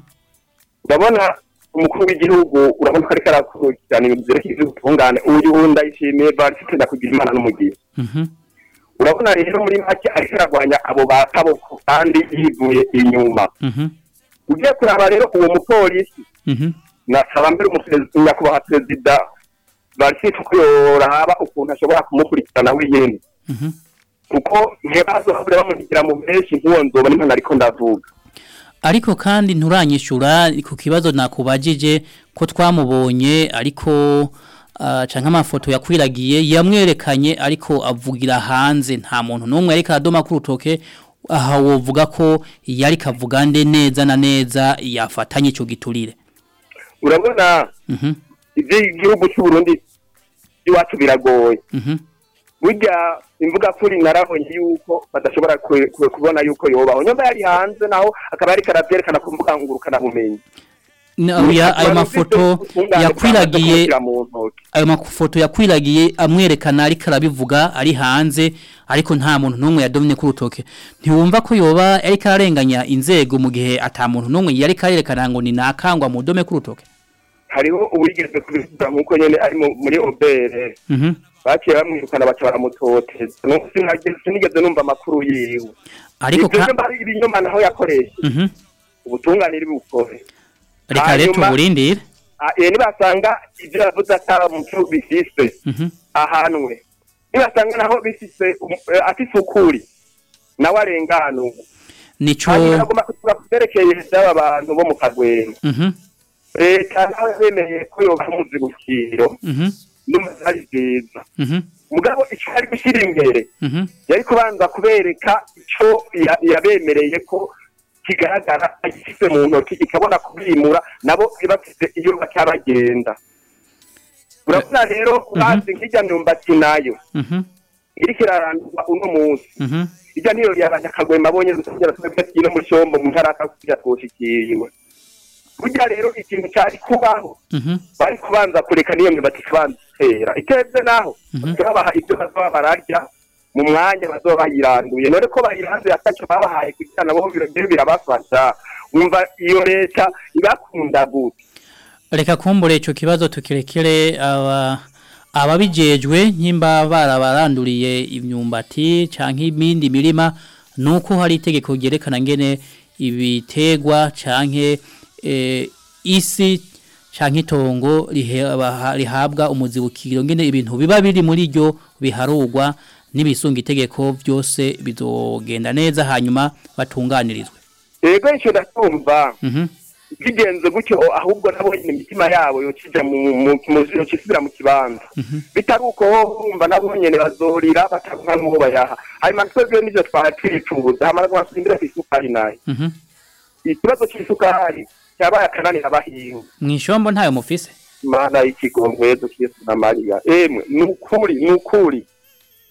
Urabona umukuru w'igihugu urabona ko ariko arakurikirana ibintu vyerekeye ivy'ubutungane uyu ndayishimiye varisite ndakugira imana n'umugisha. Mhm. Urabona rero muri make ariko aragwanya abo bataboko kandi yivuye inyuma. Mhm. Ugiye kuraba rero uwo mupolisi. Mhm. Nasaba mbere umuperezida nyakubahwa perezida varisite ko yoraba ukuntu ashobora kumukurikirana wenyene Mhm. Kuko ntibazohabure bamuhigira mu menshi nk'uwo nzoba nimwe nariko ndavuga. Ariko kandi nturanyishura ku kibazo nakubajije ko twamubonye ariko uh, canke amafoto yakwiragiye yamwerekanye ariko avugira hanze. Nta muntu numwe ariko adoma ku rutoke aha wovuga ko yari kavuga nde neza na neza yafatanye ico giturire. Urabona mhm. ivy'igihugu c'uburundi iwacu biragoye. Mhm. Burya imvuga kuri narabonye yuko badashobora kubona yuko yobaho. Nyuma yari hanze naho akaba yariko aravyerekana ku mbuga ngurukana bumenyi Na- oya, ayo mafoto yakwiragiye ayo mafoto yakwiragiye amwerekana ariko arabivuga ari hanze ariko nta muntu n'umwe yadomye ku rutoke. Ntiwumva ko yoba ariko ararenganya inzego mu gihe ata muntu n'umwe yari karerekana ngo ni nakangwa mu dome ku rutoke? Hariho uwigeze kubivuga nk'uko nyene ari mu- muri obere. Mhm. Baciye bamwirukana baca baramutoteza. Sinigeze numva amakuru yiwe. Ariko ibinyoma naho yakoresha Mhm. ubutungane bukore. Reka rero tuburindire. Eh nibasanga ivyo yavuze ataba muco bifise Mhm. ahanwe. Nibasanga naho bifise um- eh, afise ukuri nawe arenganurwa. Nico agomba kutuba kuzerekeye vy'aba bantu bo mu kagwema Mhm. leta nawe yemeye ko yoba muzibukiro Mhm. Vyiza Mhm. mugabo ico ari gushyira imbere Mhm. yari kubanza kubereka ico ya- yabemereye ko kigaragara agifise mu ntoki ikabona kubimura nabo bafite iyo baca bagenda urabona rero bazi nk'ijya myumbati na yo Mhm. iriko irarandurwa uno munsi Mhm. ijya niyo yabanyakagwema abonye dutongera twebwe no mu cyombo mu ntaraka kugira twoshikiriwe burya rero ikintu cyari kubaho Mhm. bari kubanza kureka niyo myumbati ikabanza itera iteze naho babaha ibyo bazoba bararya mu mwanya bazoba bayiranduye. None ko bayiranduye ataco babahaye kugira nabo birogere birabafasha. Wumva iyo leta ibakunda gute reka kumbure ico kibazo tukirekere aba ababijejwe nyimba barabaranduriye imyumbati canke ibindi mirima nuko hari itegeko ryerekana ngene ibitegwa canke e, isi canke itongo rihabwa umuzibukiro. Ngene ibintu biba biri muri ryo biharugwa nibisunga itegeko byose bizogenda neza hanyuma batunganirizwe. Ego ico ndatumva Mhm. bigenze gutyo ahubwo nabo nyine imitima yabo yokija mu kibanza. Bitari uko wumva nabo nyene bazorira batavuga n'uwo bayaha. Hanyuma twebwe n'ivyo twari twifuza hamara twasimbira kw'isukari na yo. Mhm. ikibazo c'isukari cyabaye akananira abahinga mwishombo ntayo mufise. Mana y'ikigongwe yezu kristu na mariya? Emwe ni ukuri ni ukuri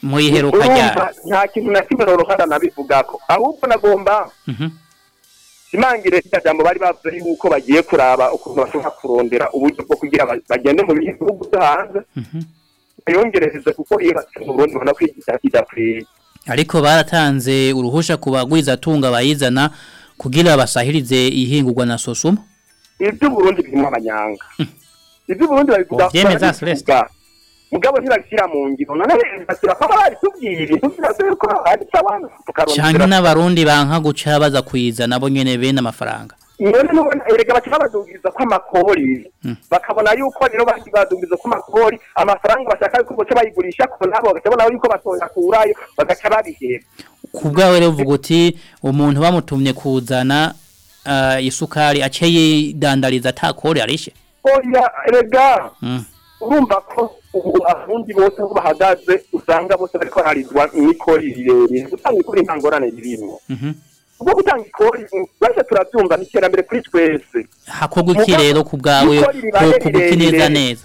muyiheruka ryari? nta kintu na kimwe rorohana nabivugako. Ahubwo nagomba Mhm. simangire rya jambo bari bavuze yuko bagiye kuraba ukuntu bashobora kurondera uburyo bwo kugira ba- bagende mu bihugu byo hanze. Bayongerereze kuko iyo mu Burundi ubona ko igihe kidakwiye ariko baratanze uruhusha ku bagwiza tunga bayizana kugira basahirize ihingurwa na sosumo ibyo Burundi birimo abanyanga. Ibyo Burundi babivuga Uvyemeza, barabivuga. mugabo ntibabishyira mu ngiro. None bashyira ko babitubwira ntibiraze ko handitse abantu canke tukarondera. N'abarundi banka guca baza kuyiza nabo nyene bene amafaranga? Erega baca babadugiriza ko amakori. Bakabona yuko rero badugiriza ko amakori amafaranga bashaka yuko boca bayigurisha ko nabo bagaca babona yuko batoyakurayo bagaca babihera ku bwawe rero uvuga uti umuntu bamutumye kuzana ah, isukari ace yidandariza atakore arishe? Oya erega Mm. urumva ko ubu abarundi bose aho bahagaze usanga bose bariko bararizwa n'ikori rirerire. Gutanga ikori nta ngorane ririmo Mhm. ubwo gutanga ikori twese turabyumva ni iterambere kuri twese hakorwa iki rero ku bwawe iki neza neza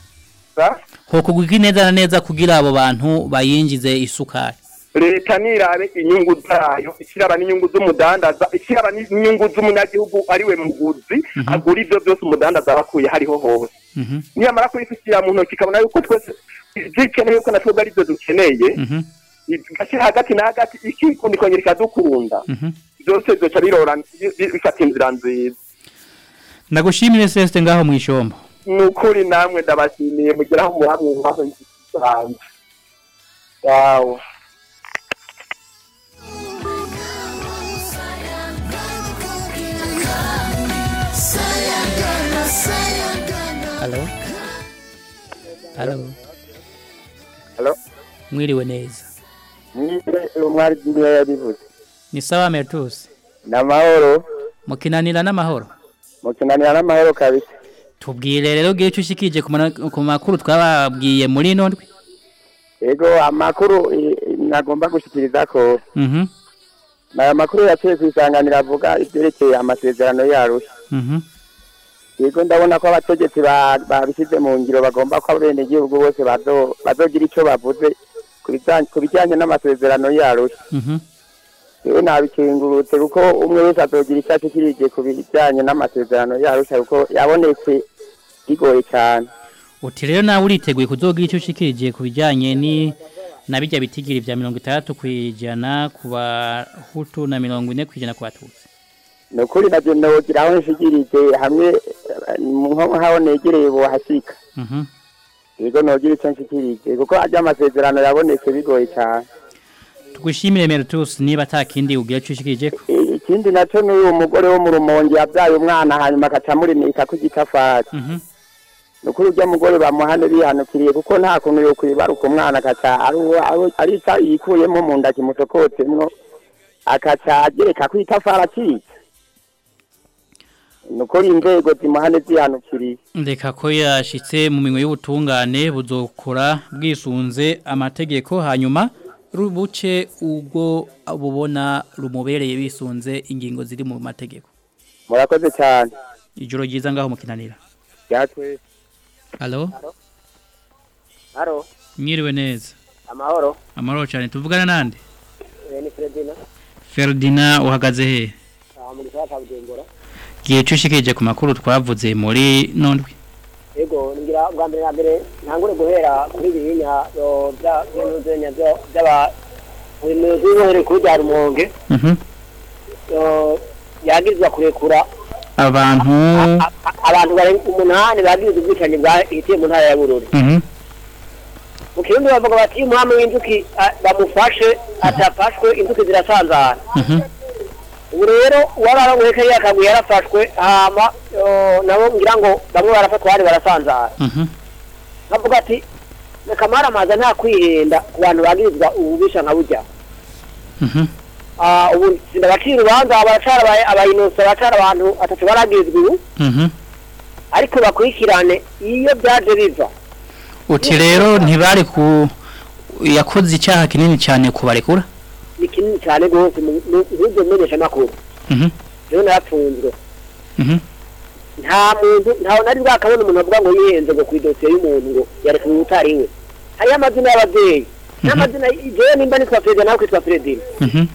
Sa? hokorwa iki neza na neza kugira abo bantu bayinjize isukari leta nirabe inyungu zayo ikiraba n'inyungu z'umudandaza ikiraba n'inyungu z'umunyagihugu ari we muguzi agura ibyo byose umudandaza aba akuye hariho hose Mhm. niyamara kubifitira mu ntoki ikabona yuko twese zikeneye yuko natwebwe ari byo dukeneye Mhm. igashyira hagati na hagati ikikunda ikongera ikadukunda Mhm. Byose byoca bifata inzira nziza ndagushimire Celeste ngaho mwishombo ni ukuri namwe ndabashimiye mugeraho umuhamwe mwaho nzisanze wawe Halo Halo Halo mwiriwe neza nibe umwari niyo yabivuze ni sawa Mertus? Namahoro mukinanira n'amahoro mukinanira n'amahoro kabisa. Tubwire rero gihe ushikije ku ku makuru twababwiye muri ino ndwi. Yego amakuru nagomba gushikiriza ko Mhm. Aya makuru yaciye kwisanganira avuga ibyerekeye amasezerano yarusha Mhm. Yego ndabona ko abategetsi ba- babishyize mu ngiro bagomba ko abenegihugu bose bazo- bazogira icyo bavuze ku ku bijyanye n'amasezerano yarusha Mhm. Yewe nabikingurutse kuko umwe wese azogira icyo ashikirije ku bijyanye n'amasezerano yarusha kuko yabonetse bigoye cyane. Uti rero nawe uriteguye kuzogira icyo ushikirije ku bijyanye ni na bijya bitigiri bya mirongo itandatu ku ijana ku bahutu na mirongo ine ku ijana ku batutsi. Ni ukuri na byo nogira aho nshikirije hamwe nk'aho negereye bohasika Mhm. yego nogira icyo nshikirije kuko ajya amasezerano yabonetse bigoye cyane. Tugushimire Meritus niba atakindi ugira icyo ushikirije ko ikindi na cyo ni uwo mugore wo mu rumonge yabyaye umwana hanyuma agaca amurimika ku gitafari. Mhm. ni ukuri ujya mugore bamuhane bihanukiriye kuko nta kuntu yo kwibaruka umwana agaca ari uwo- ari- ari isa yikuyemo mu nda kimusokotemwo agaca agereka ku itafari acitse. Ukuri inzego zimuhane zihanukiriye. Ndeka ko yashitse mu minwe y'ubutungane buzokora bwisunze amategeko hanyuma rubuce ubwo bubona rumubereye bisunze ingingo ziri mu mategeko. Murakoze cyane. Ijoro ryiza ngaho mukinanira byatwe Halo? Haro, mwiriwe neza. Amahoro. amahoro cyane. Tuvugana nande Eh, ni Fredina. Ferdinand uhagaze he? Ah, gihe cushikije ku makuru twavuze muri nondwi. Ngira bwa mbere na mbere ntangure guhera kuri bihinya yo bya by'inuzenya byo by'aba umuyobozi w'ubuhere kuri bya rumonge Mhm. yo yagirizwa kurekura abantu abantu barenga umunani bagirizwa ubwicanyi bwahitiye mu ntara ya Bururi. Mhm. Mu kirundi bavuga bati iyo umwami w'inzuki bamufashe atafashwe inzuki zirasanzara. Mhm. ubu rero kariya kagwi yarafashwe hama nabo ngira ngo bamwe barafatwa abandi barasanzara Mhm. nkavuga ati reka maramaza nta kwihenda ku bantu bagirizwa ububisha nka burya Mhm. Ubu sindabacira urubanza baracara aba- abayinosa baracara abantu atatu baragirizwa ubu Mhm. ariko bakurikirane iyo byaje biva uti rero ntibari ku yakoze icyaha kinini cyane kubarekura ni kinini cyane rwose nk'ibyo menyeshamakuru Mhm. rero narapfunzwe. Mhm. nta muntu ntawe nari bwakabona umuntu avuga ngo yihenze ngo ku idosiye y'umuntu ngo yarekuye utari we. Hariyo amazina y'ababyeyi. N'amazina jewe nimba nitwa Fredina nawe kwitwa Mhm.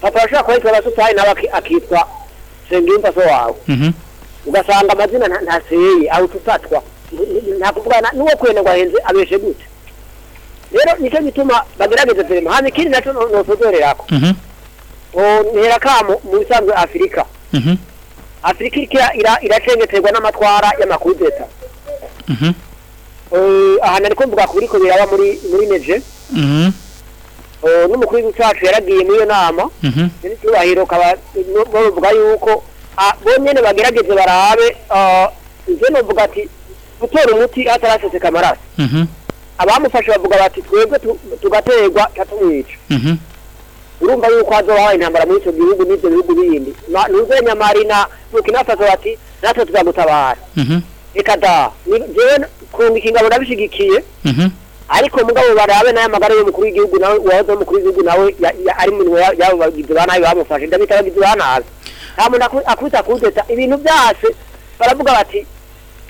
papa arashobora kuba yitwa Basutari nawe aki- akitwa Sengimpa so wawe. Mhm. ugasanga amazina nta- ntaseye aho tufatwa nta kuvuga n'uwo kwenda ngo ahenze abeshe gute. Rero ni cyo gituma bagerageza firima hano ikindi na cyo no- nosozorerako Mhm. ntera kamo mu bisanzwe afurika Mhm. afurika iracengeterwa n'amatwara y'amakudeta Mhm. Eh, aha nari kumvuga ku biriko biraba muri muri neje. Eh, n'umukuru w'igihugu cacu yaragiye muri iyo nama n'icyubahiro bavuga yuko ah, bo nyene bagerageze barabe ah, ivyo novuga ati gutora umuti hataraseseka amaraso. Abamufashe bavuga bati twebwe tu- tugaterwa tatumwica Mhm. urumva yuko hazobaho intambara muri ico gihugu n'ivyo bihugu bindi. Na- nuzenya mari na burkina faso bati natwe tuzagutabara. Mhm. reka da jewe kurungika ingabo ndabishigikiye Mhm. ariko mugabo barabe na yo amagara y'umukuru w'igihugu nawe uwahoze ari umukuru w'igihugu nawe ari mu minwe ya- y'abo bagizi ba nabi bamufashe. Ndabita abagizi ba nabi. Nta muntu aku- akubita kudeta ibintu byase baravuga bati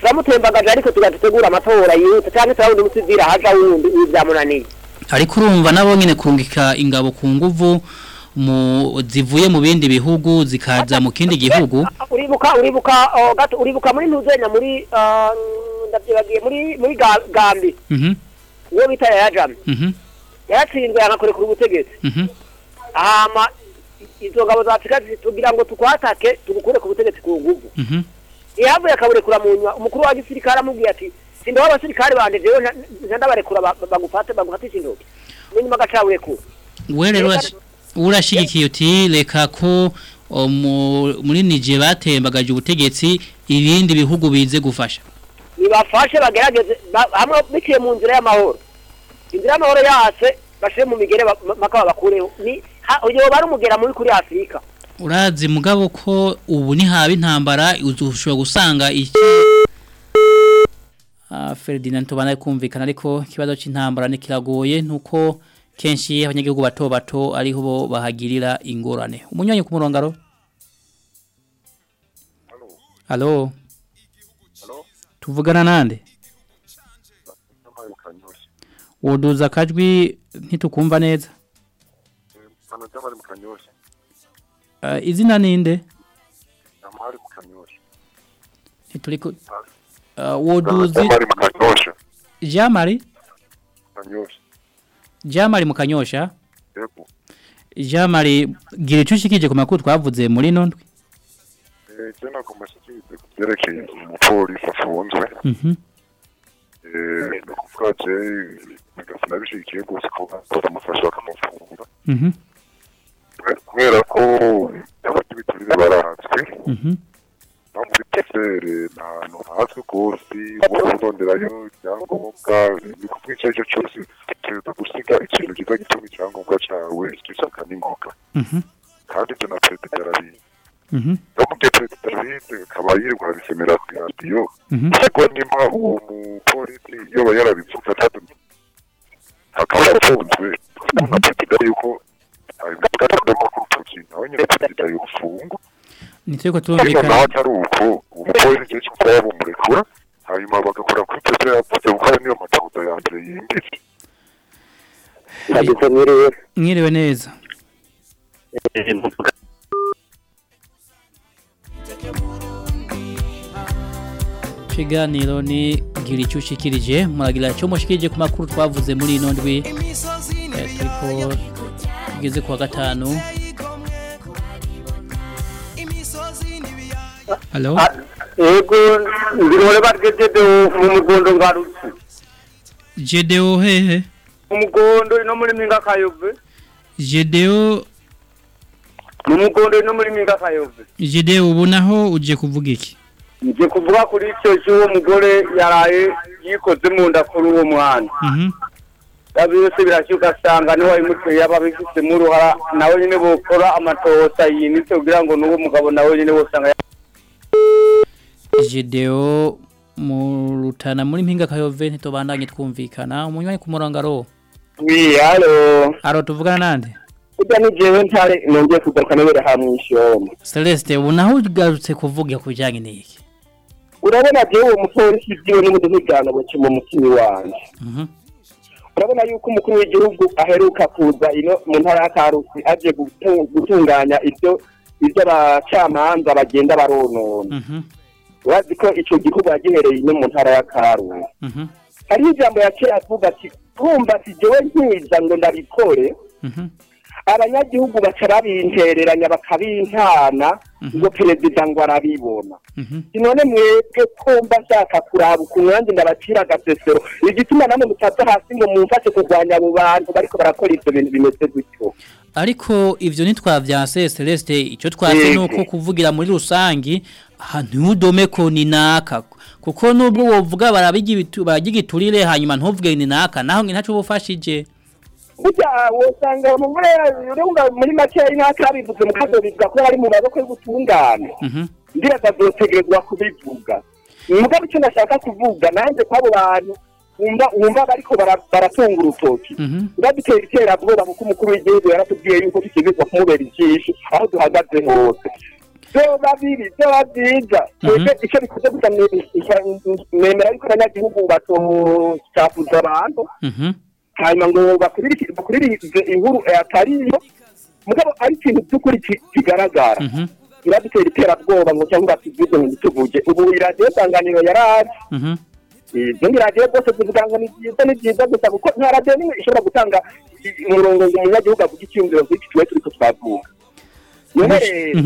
turamutembagaje ariko tugategura amatora yihuta cyangwa turabona umusivira haja wundi byamunaniye ariko urumva nabo nyine kurungika ingabo ku nguvu mu zivuye mu bindi bihugu zikaza mu kindi gihugu uribuka uribuka gato uribuka muri ntuzenya muri ah, ndavyibagiye muri muri Ga- gambi Mhm. uwo bita yayajamye Mhm. yaratsinzwe yanakurekura ubutegetsi Mhm. hama izo ngabo za afurika tugira ngo tukwatake tugukure ku butegetsi ku nguvu Mhm. Yavuye akaburekura mu nyuma umukuru wa gisirikare amubwiye ati sindaho abasirikare banje jewe nta- nta ndabarekura ba- ba- bagufate bagufatisha intoki munyuma agaca burekura we rero urash- urashigikiye uti reka ko muri Niger batembagaje ubutegetsi ibindi bihugu bize gufasha. Nibafashe bagerageze ba- hamwe biciye mu nzira y'amahoro. Inzira y'amahoro yase bashire mu migere mpaka babakureho. Ni ha- yoba ari umugera muri kuri afurika urazi mugabo ko ubu ni haba intambara ushobora gusanga iki? Ah, Ferdinand tubana kumvikana ariko ikibazo c'intambara ni kiragoye nuko kenshi abanyagihugu bato bato ariho bo bahagirira ingorane. Umunyanya ku murongaro Halo Tuvugana nande? Woduza kajwi ntitukumva neza. Eh, izina ninde? Amahari mu kanyosha ntituriko uh, woduzi amahari mu kanyosha Jean Marie kanyosha Jean Marie mukanyosha yego Jean Marie gira ico ushikije ku makuru twavuze muri nondwe eh je nagomba shikirize ku byerekeye umupolisi afunzwe. Mhm. Eh no kuvuga je nagafuna bishikiye gose ko batamufasha bakamufunga Mhm. Kubera ko abati biturire barahatswe no muri pefere nta hantu hazwi rwose kuronderayo ibyangombwa ni kuvuga icyo ari cyo cyose tuza gusiga ikintu kiza gituma icyangombwa cyawe gisaka n'ingoga kandi ibyo na perezida arabizi Mhm no mu gihe perezida arabizi akaba yirirwa arabisemera ku radiyo Mhm. ariko nimba uwo mupolisi yoba yarabivuze atatu akaba yafunzwe na perezida yuko naho turumvikana atari uko umupolisi igihe cyose yaba umurekura hanyuma bagakora kuri yavuze kuko ayo niyo matoza ya mbere yimbitse mwiriwe. neza. Kiganiro ni gira icyo ushikirije. Muragira icyo mushikirije ku makuru twavuze muri ino ndwi. Eh, turiko tugeze ku wa gatanu. Halo yego ngirore bargejede mu mugondo ngarutse Jedeo hehe mu mugondo no muri minga kayove Jedeo mu mugondo no muri minga kayove Jedeo ubu naho uje kuvuga iki nje kuvuga kuri icyo cy'uwo mugore yaraye yikoze mu nda kuri uwo mwana Mhm yabi yose birashyuka asanga ni we wayimuteye yaba abifitemo uruhara nawe nyine bukora amatohoza yimitse kugira ngo n'uwo mugabo nawe nyine wosanga Jedeo mu rutana muri mpinga kayove ntitubandanye twumvikana. Umunywanyi ku murongo aro wi halo aro tuvugana nande? Ujya ni jewe ntare nongeye kugaruka nabera hamwe ishoma Celeste ubu naho ugarutse kuvuga ku bijyanye n'iki? Urabona jewe uwo mupolisi byiwe n'ubundi ntibyanobo mu mutima wanje Mhm urabona yuko umukuru w'igihugu aheruka kuza ino mu ntara ya karusi aje gutu- gutunganya ibyo ibyo abacamanza bagenda baronona. Mhm. Urazi ko ico gihugu yagihereye ino mu ntara ya karusi. Mhm. Hariho ijambo yaciye avuga ati kumva ati jewe nkiza ngo ndabikore. Mhm. Abanyagihugu baca babintereranya bakabintana ngo perezida ngo arabibona. Mhm. None mwebwe kumva nshaka kuraba ukuntu nanjye ndabacira agasesero. Igituma namwe mutaza hasi ngo mumfashe kurwanya abo bantu bariko barakora ivyo bintu bimeze gutyo. Ariko ivyo ntitwavyanse Celeste icyo twase nuko kuvugira muri rusangi ntudome ko ni naka. Kuko nubwo wovuga baragigiturire hanyuma ntuvuge ni naka. Naho ngi ntaco bufashije burya wosanga umugore urumva muri makeya nk'akabivuze mu kazo bivuga ko ari mu maboko y'ubutungane Mhm ngira azotegerezwa kubivuga mugabo icyo nashaka kuvuga nanjye kw'abo bantu wumva bariko bara- baratunga urutoki Mhm ndadutera iterabwoba kuko umukuru w'igihugu yaratubwiye yuko tukirizwa kumubera ijisho aho duhagaze hose vyoba bibi vyoba vyiza twebwe ico bikoze gusa ne- ne- nemera yuko abanyagihugu batocafuza abantu Mhm hanyuma ngo bakuriri- bakuririze inkuru eh, atariyo mugabo ari ikintu by'ukuri ki- kigaragara. Mhm. Iradutera iterabwoba ngo cyangwa batuvuge ngo ntituvuge. Ubu iradiyo sanganiro yaraje Mhm. Izo ni radiyo rwose zivuga ngo ni byiza ni byiza gusa kuko nta radiyo nimwe ishobora gutanga umurongo ngo umunyagihugu avuge icyiyumviro nk'iki tuwe turiko twavuga. None rero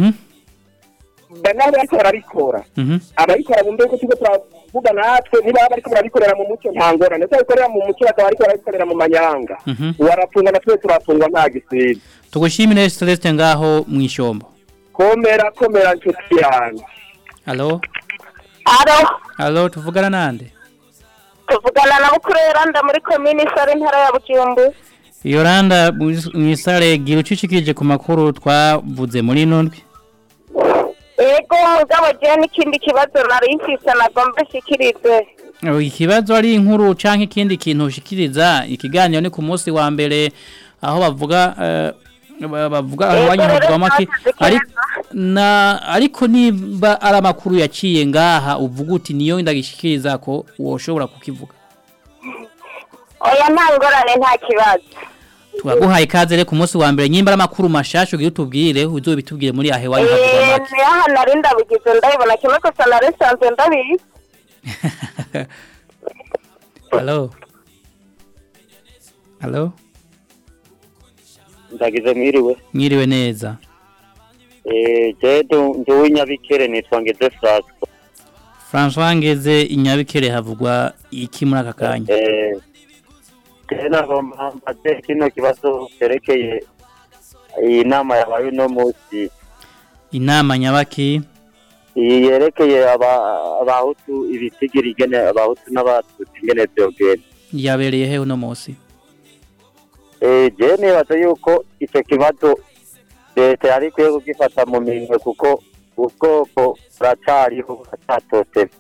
Banabo bariko barabikora Mhm. Ababikora bumve ko turiko turavuga natwe niba bariko barabikorera mu mucyo nta ngorane. Tubabikorera mu mucyo bakaba bariko barabikorera mu manyanga. Mhm. Warafunga natwe turafungwa nta gisibe tugushimire Celeste ngaho mwishombo komera komera nshuti yanjye. Halo Aro, Halo tuvugana nande? Tuvugana na Bukurera nda muri komini Sare ntara ya Bujumbu. Yoranda mwisare gira ucishikirije ku makuru twavuze muri ino ndwi Ego mugabo je n'ikindi kibazo nari mfise nagomba shikirize. Oh, ikibazo ari inkuru canke ikindi kintu ushikiriza ikiganiro ni ku munsi wa mbere aho bavuga eh, ba- bavuga ari na ariko niba ari amakuru yaciye ngaha uvuga uti niyo ndagishikiriza ko woshobora kukivuga Oya nta ngorane nta kibazo. Twaguhaye ikaze rero ku munsi wa mbere nyimba amakuru mashasho ugira utubwire uzobitubwire muri ahe wanyu havugwa Eh, make ni aha nari ndabigize ndabibona kimwe gusa nari nsanzwe ndabizi [laughs] Hello. Hello. ndagize mwiriwe Mwiriwe neza. eh je ndi uw'inyabikere nitwa ngeze Francois François ngeze inyabikere havugwa iki muri aka kanya. eh nagomba mbaze kino kibazo cerekeye iyi nama yabaye uno munsi Inama nyabaki. Iyi yerekeye aba- abahutu ibisigira igene abahutu n'abatutsi ingene vyogenda yabereye he uno munsi. eh je nibaza yuko ico kibazo leta yari ikwiye kugifata mu minwe kuko ubwoko buracariho buracatotera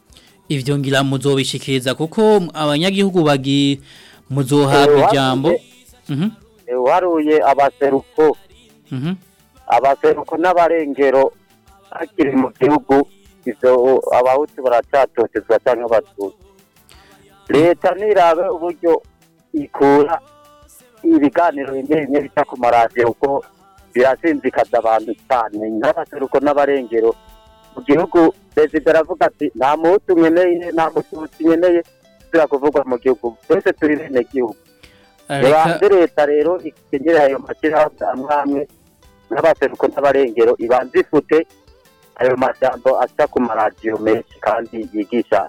Ivyo ngira muzobishikiriza kuko abanyagihugu bagi muzohabwa Eh, ijambo. Mhm. Eh, uharuye abaseruko Mhm. abaseruko n'abarengero bakiri mu gihugu ivyo abahutu baracatotezwa canke abatutsi leta nirabe uburyo ikura ibiganiro bimwe bimwe bica ku maradiyo kuko birasinzikaza abantu cyane nk'abaseruko n'abarengero mu gihugu perezida aravuga ati nta muhutu nkeneye nta mututsi nkeneye tuzira kuvugwa mu gihugu. Twese turi bene gihugu. Ibanze leta rero ikenyere ayo mashyirahamwe amwe amwe n'abaseruko n'abarengero ibanze ifute ayo majambo aca ku maradiyo menshi kandi yigisha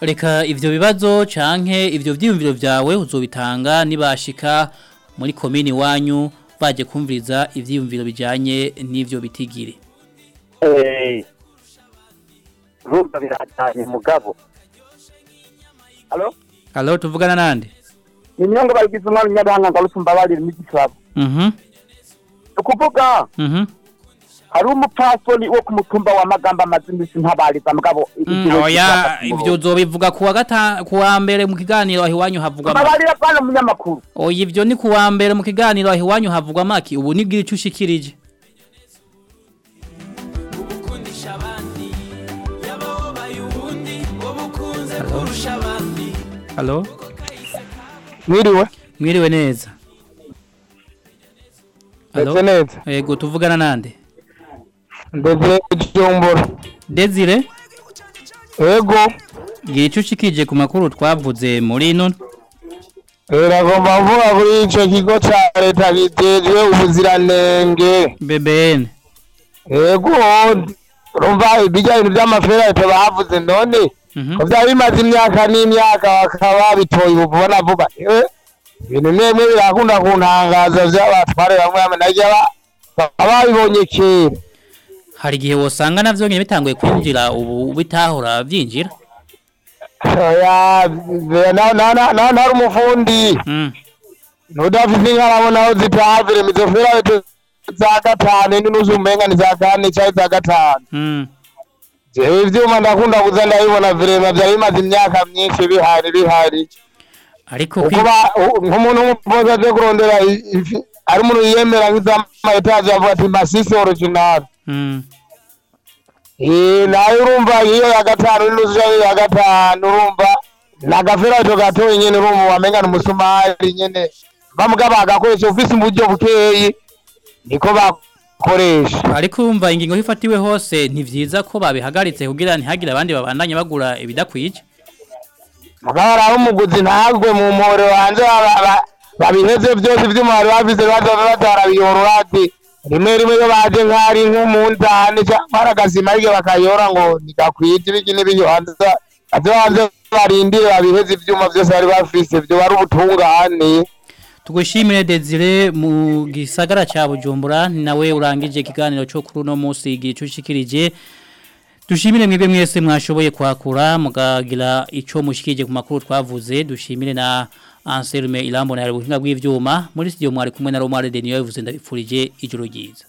Reka ivyo bibazo canke ivyo vyiyumviro vyawe uzobitanga nibashika muri komini wanyu baje kumviriza ivyiyumviro bijanye n'ivyo bitigiri. Eh, urumva biratanye mugabo. Halo? Halo tuvugana nande? Ni nyongo bagize umwami nyabihanga ngo rusumba barira imigisabo. Mhm. Ukuvuga Mhm. hari umupfasoni wo ku mutumba wa Magamba amazimisi ntabariza mugabo Mm, oya ivyo uzobivuga kuwa gata kuwa mbere mu kiganiro aho iwanyu havugwa make. Ababarira bana munyamakuru. Oya ivyo ni kuwa mbere mu kiganiro aho iwanyu havugwa make ubu nibwira ico ushikirije. gukundisha Halo? Mwiriwe. Mwiriwe neza. Ndetse neza. Yego tuvugana nande? Ndetse Jumbura. Desire? Yego. Gira ico ushikirije ku makuru twavuze muri none. Iragomba mvuga kuri ico kigo ca leta kijejwe ubuziranenge. BBN. Yego. Urumva ibijya ibintu by'amafera leta bahavuze none. Ko byari bimaze imyaka n'imyaka bakaba bitoye ubu vuba vuba. Ibintu bimwe birakunda kuntangaza vy'abatware bamwe bamwe najya ababibonye kera. Hari igihe wosanga navyo nyene bitanguye kwinjira ubu bitahora na na na na na umufundi. Mm. Nudafite inkarabona aho zitavire mizofera za gatanu n'inusu umenga ni za kane cyangwa za gatanu. Jewe ivyuma ndakunda kuza ndabibona virema vyari bimaze imyaka myinshi bihari bihari. Ariko nk'umuntu w'umupoza aje kurondera ari umuntu yiyemera nk'izama etaje avuga ati masisi original. Mm. Eh na yo urumva iyo ya gatanu cyangwa ya gatanu urumva nagaferajo gatoyi nyene urumva wamenga ni umusumari nyene bamuga bagakoresha ufise uburyo bukeyi niko bakoresha Ariko umva ingingo hifatiwe hose ntivyiza ko babihagaritse kugira ntihagire abandi babandanye bagura ibidakwije. mugabo aho umuguzi ntagwe mu aba- aba- babiheze byose baza batarabiyora ati rimwe rimwe iyo baje nk'ari nk'umunzani cyangwa ari agasima ariko bakayora ngo ntigakwije ibiki n'ibiki hanze baze barindire babiheze ivyuma byose bari bafise vyo bari ubutungane Tugushimire Desire mu gisagara ca Bujumbura nawe urangije ikiganiro cyo kuri uno munsi igihe cyushikirije Dushimire mwebwe mwese mwashoboye kwakura mugagira ico mushikije ku makuru twavuze. Dushimire na Anselme Ilambo na ubuhinga bw'ivyuma. Muri studio mwari kumwe na Romare Denio yavuze ndabipfurije ijoro ryiza.